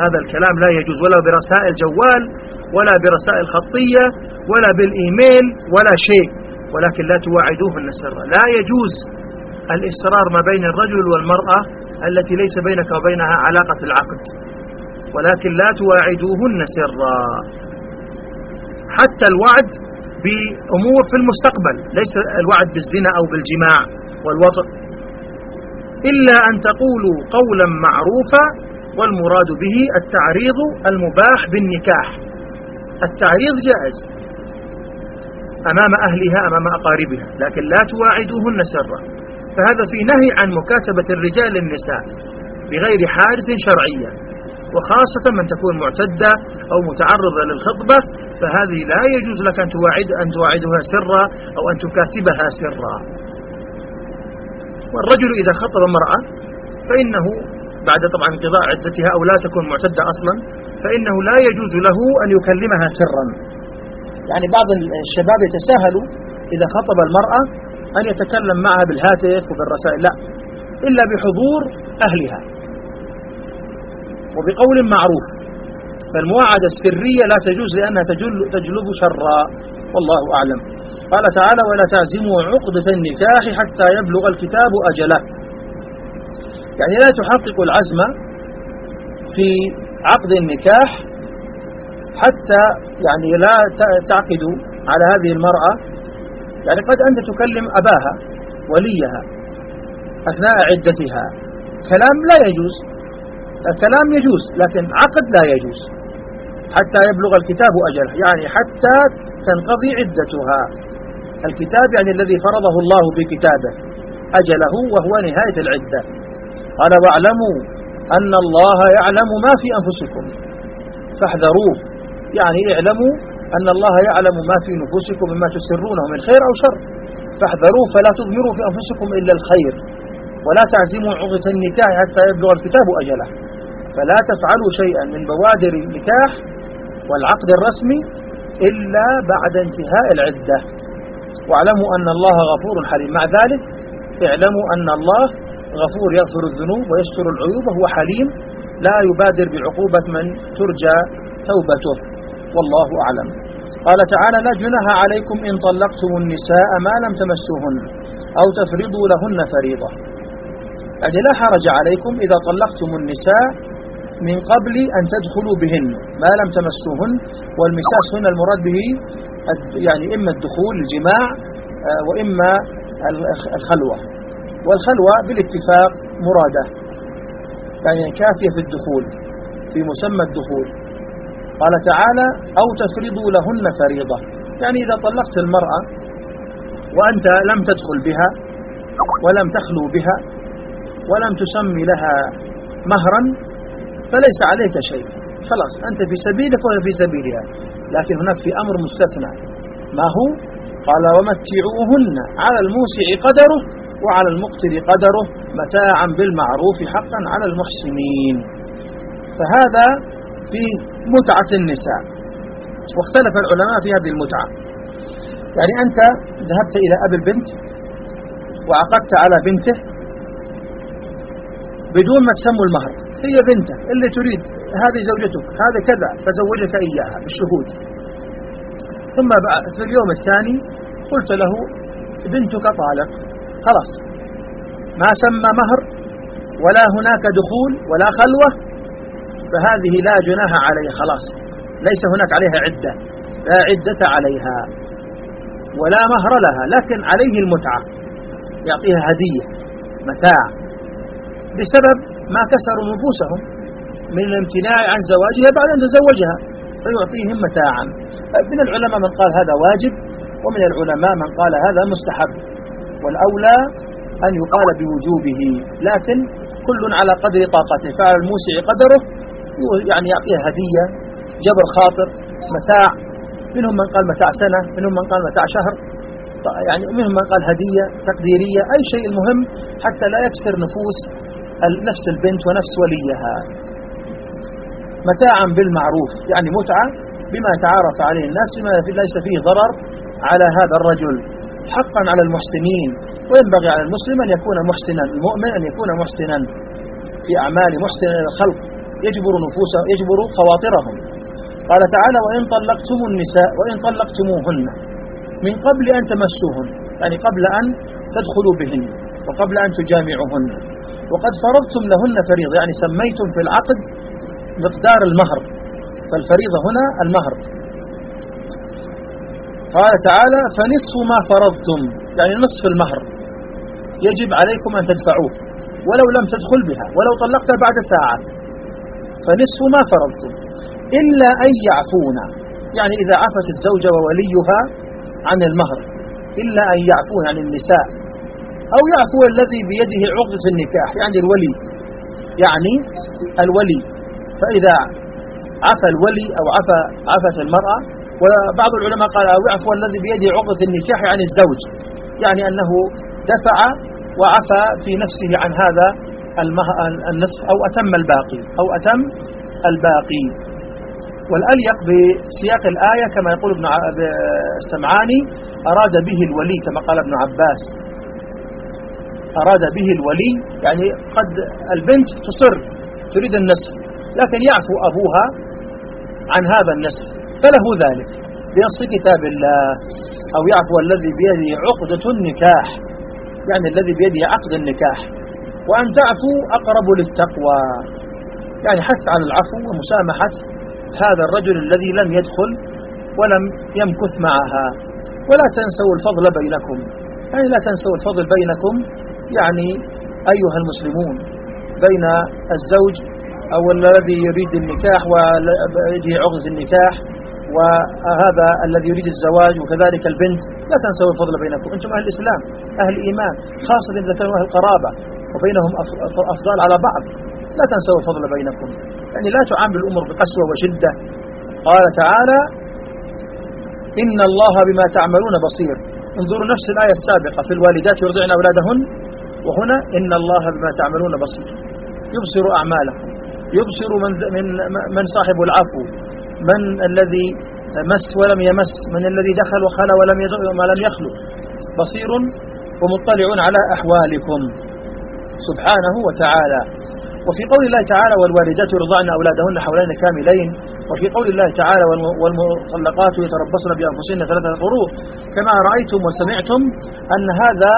هذا الكلام لا يجوز ولا برسائل جوال ولا برسائل خطية ولا بالإيميل ولا شيء ولكن لا تواعدوهن سرا لا يجوز الإسرار ما بين الرجل والمرأة التي ليس بينك وبينها علاقة العقد ولكن لا تواعدوهن سرا. حتى الوعد بأمور في المستقبل ليس الوعد بالزنا أو بالجماع والوطء إلا أن تقولوا قولا معروفا والمراد به التعريض المباح بالنكاح. التعريض جائز أمام أهلها أمام أقاربها لكن لا تواعدوهن سرا فهذا في نهي عن مكاتبة الرجال للنساء بغير حاجة شرعية. وخاصة من تكون معتدة أو متعرضة للخطبة فهذه لا يجوز لك أن تواعد أن تواعدها سرا أو أن تكاتبها سرا. والرجل إذا خطب امرأة فإنه بعد طبعا انقضاء عدتها أو لا تكون معتدة أصلا فإنه لا يجوز له أن يكلمها سرا. يعني بعض الشباب يتساهلوا إذا خطب المرأة أن يتكلم معها بالهاتف وبالرسائل لا إلا بحضور أهلها. وبقول معروف فالمواعدة السرية لا تجوز لأنها تجلب شرا والله أعلم. قال تعالى ولا تعزموا عقدة النكاح حتى يبلغ الكتاب أجله. يعني لا تحقق العزم في عقد النكاح حتى يعني لا تعقد على هذه المرأة. يعني قد أنت تكلم أباها وليها أثناء عدتها. كلام لا يجوز. الكلام يجوز لكن عقد لا يجوز. حتى يبلغ الكتاب أجله. يعني حتى تنقضي عدتها. الكتاب يعني الذي فرضه الله في كتابه أجله وهو نهاية العدة. قال واعلموا أن الله يعلم ما في أنفسكم. فاحذروه يعني اعلموا أن الله يعلم ما في نفوسكم مما تسرونه من خير أو شر. فاحذروه فلا تظهروا في أنفسكم إلا الخير. ولا تعزموا عقدة النكاح حتى يبلغ الكتاب أجله. فلا تفعلوا شيئا من بوادر النكاح والعقد الرسمي إلا بعد انتهاء العدة. واعلموا أن الله غفور حليم. مع ذلك اعلموا أن الله غفور يغفر الذنوب ويستر العيوب وهو حليم لا يبادر بعقوبة من ترجى توبته. والله أعلم. قال تعالى لا جناح عليكم إن طلقتم النساء ما لم تمسوهن أو تفرضوا لهن فريضة. يعني لا حرج عليكم إذا طلقتم النساء من قبل أن تدخلوا بهن ما لم تمسوهن والمساس هنا المراد به يعني إما الدخول الجماع آه، وإما الخلوة. والخلوة بالاتفاق مرادة. يعني كافية في الدخول في مسمى الدخول. قال تعالى أو تفرضوا لهن فريضة. يعني إذا طلقت المرأة وأنت لم تدخل بها ولم تخلو بها ولم تسمي لها مهرا فليس عليك شيء. خلاص أنت في سبيلك وهي في سبيلها. لكن هناك في أمر مستثنى. ما هو؟ قال ومتعوهن على الموسع قدره. وعلى المقتر قدره متاعا بالمعروف حقا على المحسنين. فهذا في متعة النساء. واختلف العلماء في هذه المتعة. يعني أنت ذهبت إلى أبي البنت وعقدت على بنته بدون ما تسموا المهر. هي بنتك اللي تريد هذه زوجتك هذا كذا فزوجك إياها بالشهود. ثم في اليوم الثاني قلت له بنتك طالق. خلاص. ما سمى مهر ولا هناك دخول ولا خلوة فهذه لا جناح عليها خلاص. ليس هناك عليها عدة لا عدة عليها ولا مهر لها لكن عليه المتعة. يعطيها هدية متاع. بسبب ما كسروا نفوسهم من الامتناع عن زواجها بعد أن تزوجها فيعطيهم متاعا. من العلماء من قال هذا واجب ومن العلماء من قال هذا مستحب. والأولى أن يقال بوجوبه لكن كل على قدر طاقته. فعلى الموسع قدره يعني يعطيها هدية جبر خاطر متاع. منهم من قال متاع سنة منهم من قال متاع شهر. يعني منهم من قال هدية تقديرية أي شيء المهم حتى لا يكسر نفوس نفس البنت ونفس وليها. متاعا بالمعروف يعني متعة بما تعارف عليه الناس بما ليس فيه ضرر على هذا الرجل. حقا على المحسنين وينبغي على المسلم أن يكون محسنا المؤمن أن يكون محسنا في أعمال محسنا الخلق يجبر نفوسه يجبر خواطرهم قال تعالى وإن طلقتم النساء وإن طلقتموهن من قبل أن تمسوهن يعني قبل أن تدخلوا بهن وقبل أن تجامعوهن. وقد فرضتم لهن فريضة يعني سميتم في العقد مقدار المهر فالفريضة هنا المهر. قال تعالى فنصف ما فرضتم يعني نصف المهر. يجب عليكم أن تدفعوه ولو لم تدخل بها ولو طلقتها بعد ساعة. فنصف ما فرضتم. إلا أن يعفون يعني إذا عفت الزوجة ووليها عن المهر إلا أن يعفون عن النساء. أو يعفو الذي بيده عقدة النكاح يعني الولي. يعني الولي. فإذا عفى الولي أو عفى عفت المرأة وبعض العلماء قال أو يعفو الذي بيده عقدة النكاح يعني الزوج. يعني أنه دفع وعفى في نفسه عن هذا النصف أو أتم الباقي أو أتم الباقي. والأليق بسياق الآية كما يقول ابن السمعاني أراد به الولي كما قال ابن عباس. أراد به الولي يعني قد البنت تصر تريد النصف لكن يعفو أبوها عن هذا النصف. فله ذلك. بنص كتاب الله. أو يعفو الذي بيده عقدة النكاح. يعني الذي بيده عقد النكاح. وأن تعفوا أقرب للتقوى. يعني حث على العفو ومسامحة هذا الرجل الذي لم يدخل ولم يمكث معها. ولا تنسوا الفضل بينكم. يعني لا تنسوا الفضل بينكم. يعني أيها المسلمون. بين الزوج أو الذي يريد النكاح ويجي عقد النكاح. وهذا الذي يريد الزواج وكذلك البنت لا تنسوا الفضل بينكم. أنتم أهل الإسلام أهل الإيمان خاصة إذا كانوا أهل قرابة وبينهم أفضال على بعض. لا تنسوا الفضل بينكم. يعني لا تعامل الأمور بقسوة وشدة. قال تعالى إن الله بما تعملون بصير. انظروا نفس الآية السابقة في الوالدات يرضعن أولادهن وهنا إن الله بما تعملون بصير. يبصر أعمالكم. يبصر من, من, من صاحب العفو من الذي مس ولم يمس من الذي دخل وخلى ولم ولم يخلو. بصير ومطلع على أحوالكم. سبحانه وتعالى. وفي قول الله تعالى والوالدات يرضعن أولادهن حولين كاملين وفي قول الله تعالى والمطلقات يتربصن بأنفسهن ثلاثة قروء كما رأيتم وسمعتم أن هذا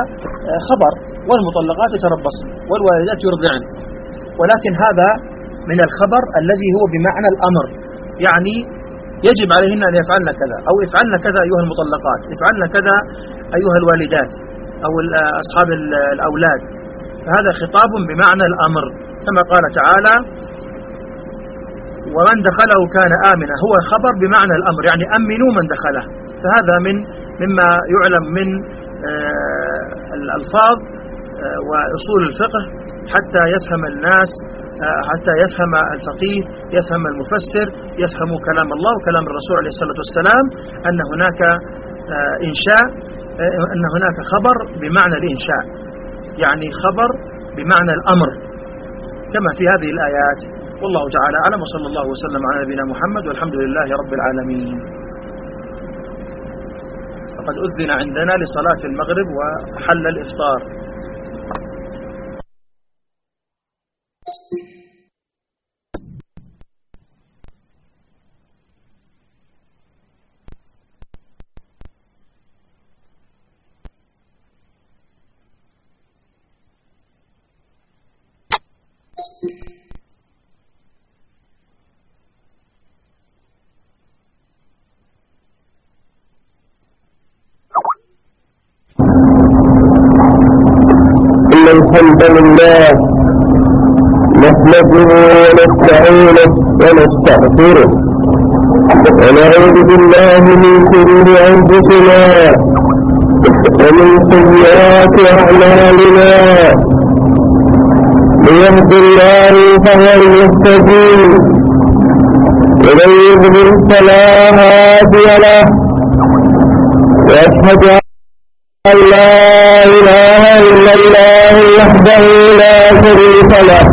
خبر والمطلقات يتربصن والوالدات يرضعن. ولكن هذا من الخبر الذي هو بمعنى الأمر. يعني يجب عليهن أن يفعلن كذا أو افعلن كذا أيها المطلقات افعلن كذا أيها الوالدات أو أصحاب الأولاد. فهذا خطاب بمعنى الأمر كما قال تعالى ومن دخله كان آمنا. هو خبر بمعنى الأمر يعني أمنوا من دخله. فهذا من مما يعلم من آه، الألفاظ آه، وأصول الفقه حتى يفهم الناس حتى يفهم الفقيه يفهم المفسر يفهم كلام الله وكلام الرسول عليه الصلاة والسلام أن هناك إنشاء أن هناك خبر بمعنى الإنشاء. يعني خبر بمعنى الأمر. كما في هذه الآيات. والله تعالى أعلم. وصلى الله وسلم على نبينا محمد والحمد لله رب العالمين. فقد أذن عندنا لصلاة المغرب وحل الإفطار. الحمد لله نحمده ونستعينه ونستغفره ونعوذ بالله من شرور أنفسنا ومن سيئات أعمالنا من يهد الله فهو المهتدي ومن يضلل فلا هادي له وأشهد لا إله إلا الله وحده لا شريك له.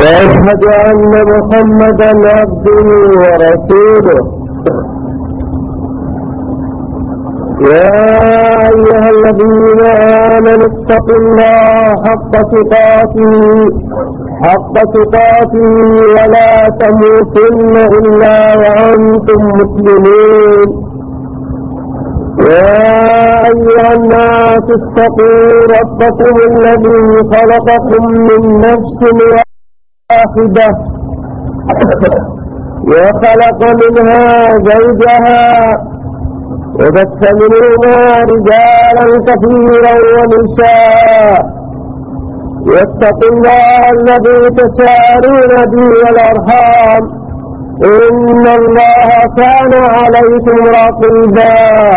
وأشهد أن محمدا عبده ورسوله. يا أيها الذين آمنوا اتقوا الله حق تقاته حق تقاته ولا تموتن إلا وأنتم مسلمون. يا أيها الناس اتقوا ربكم الذي خلقكم من نفس واحدة وخلق منها زوجها وبث منهما رجالا كثيرا ونساء واتقوا الله الذي تسارون به والأرحام إن الله كان عليكم رقيبا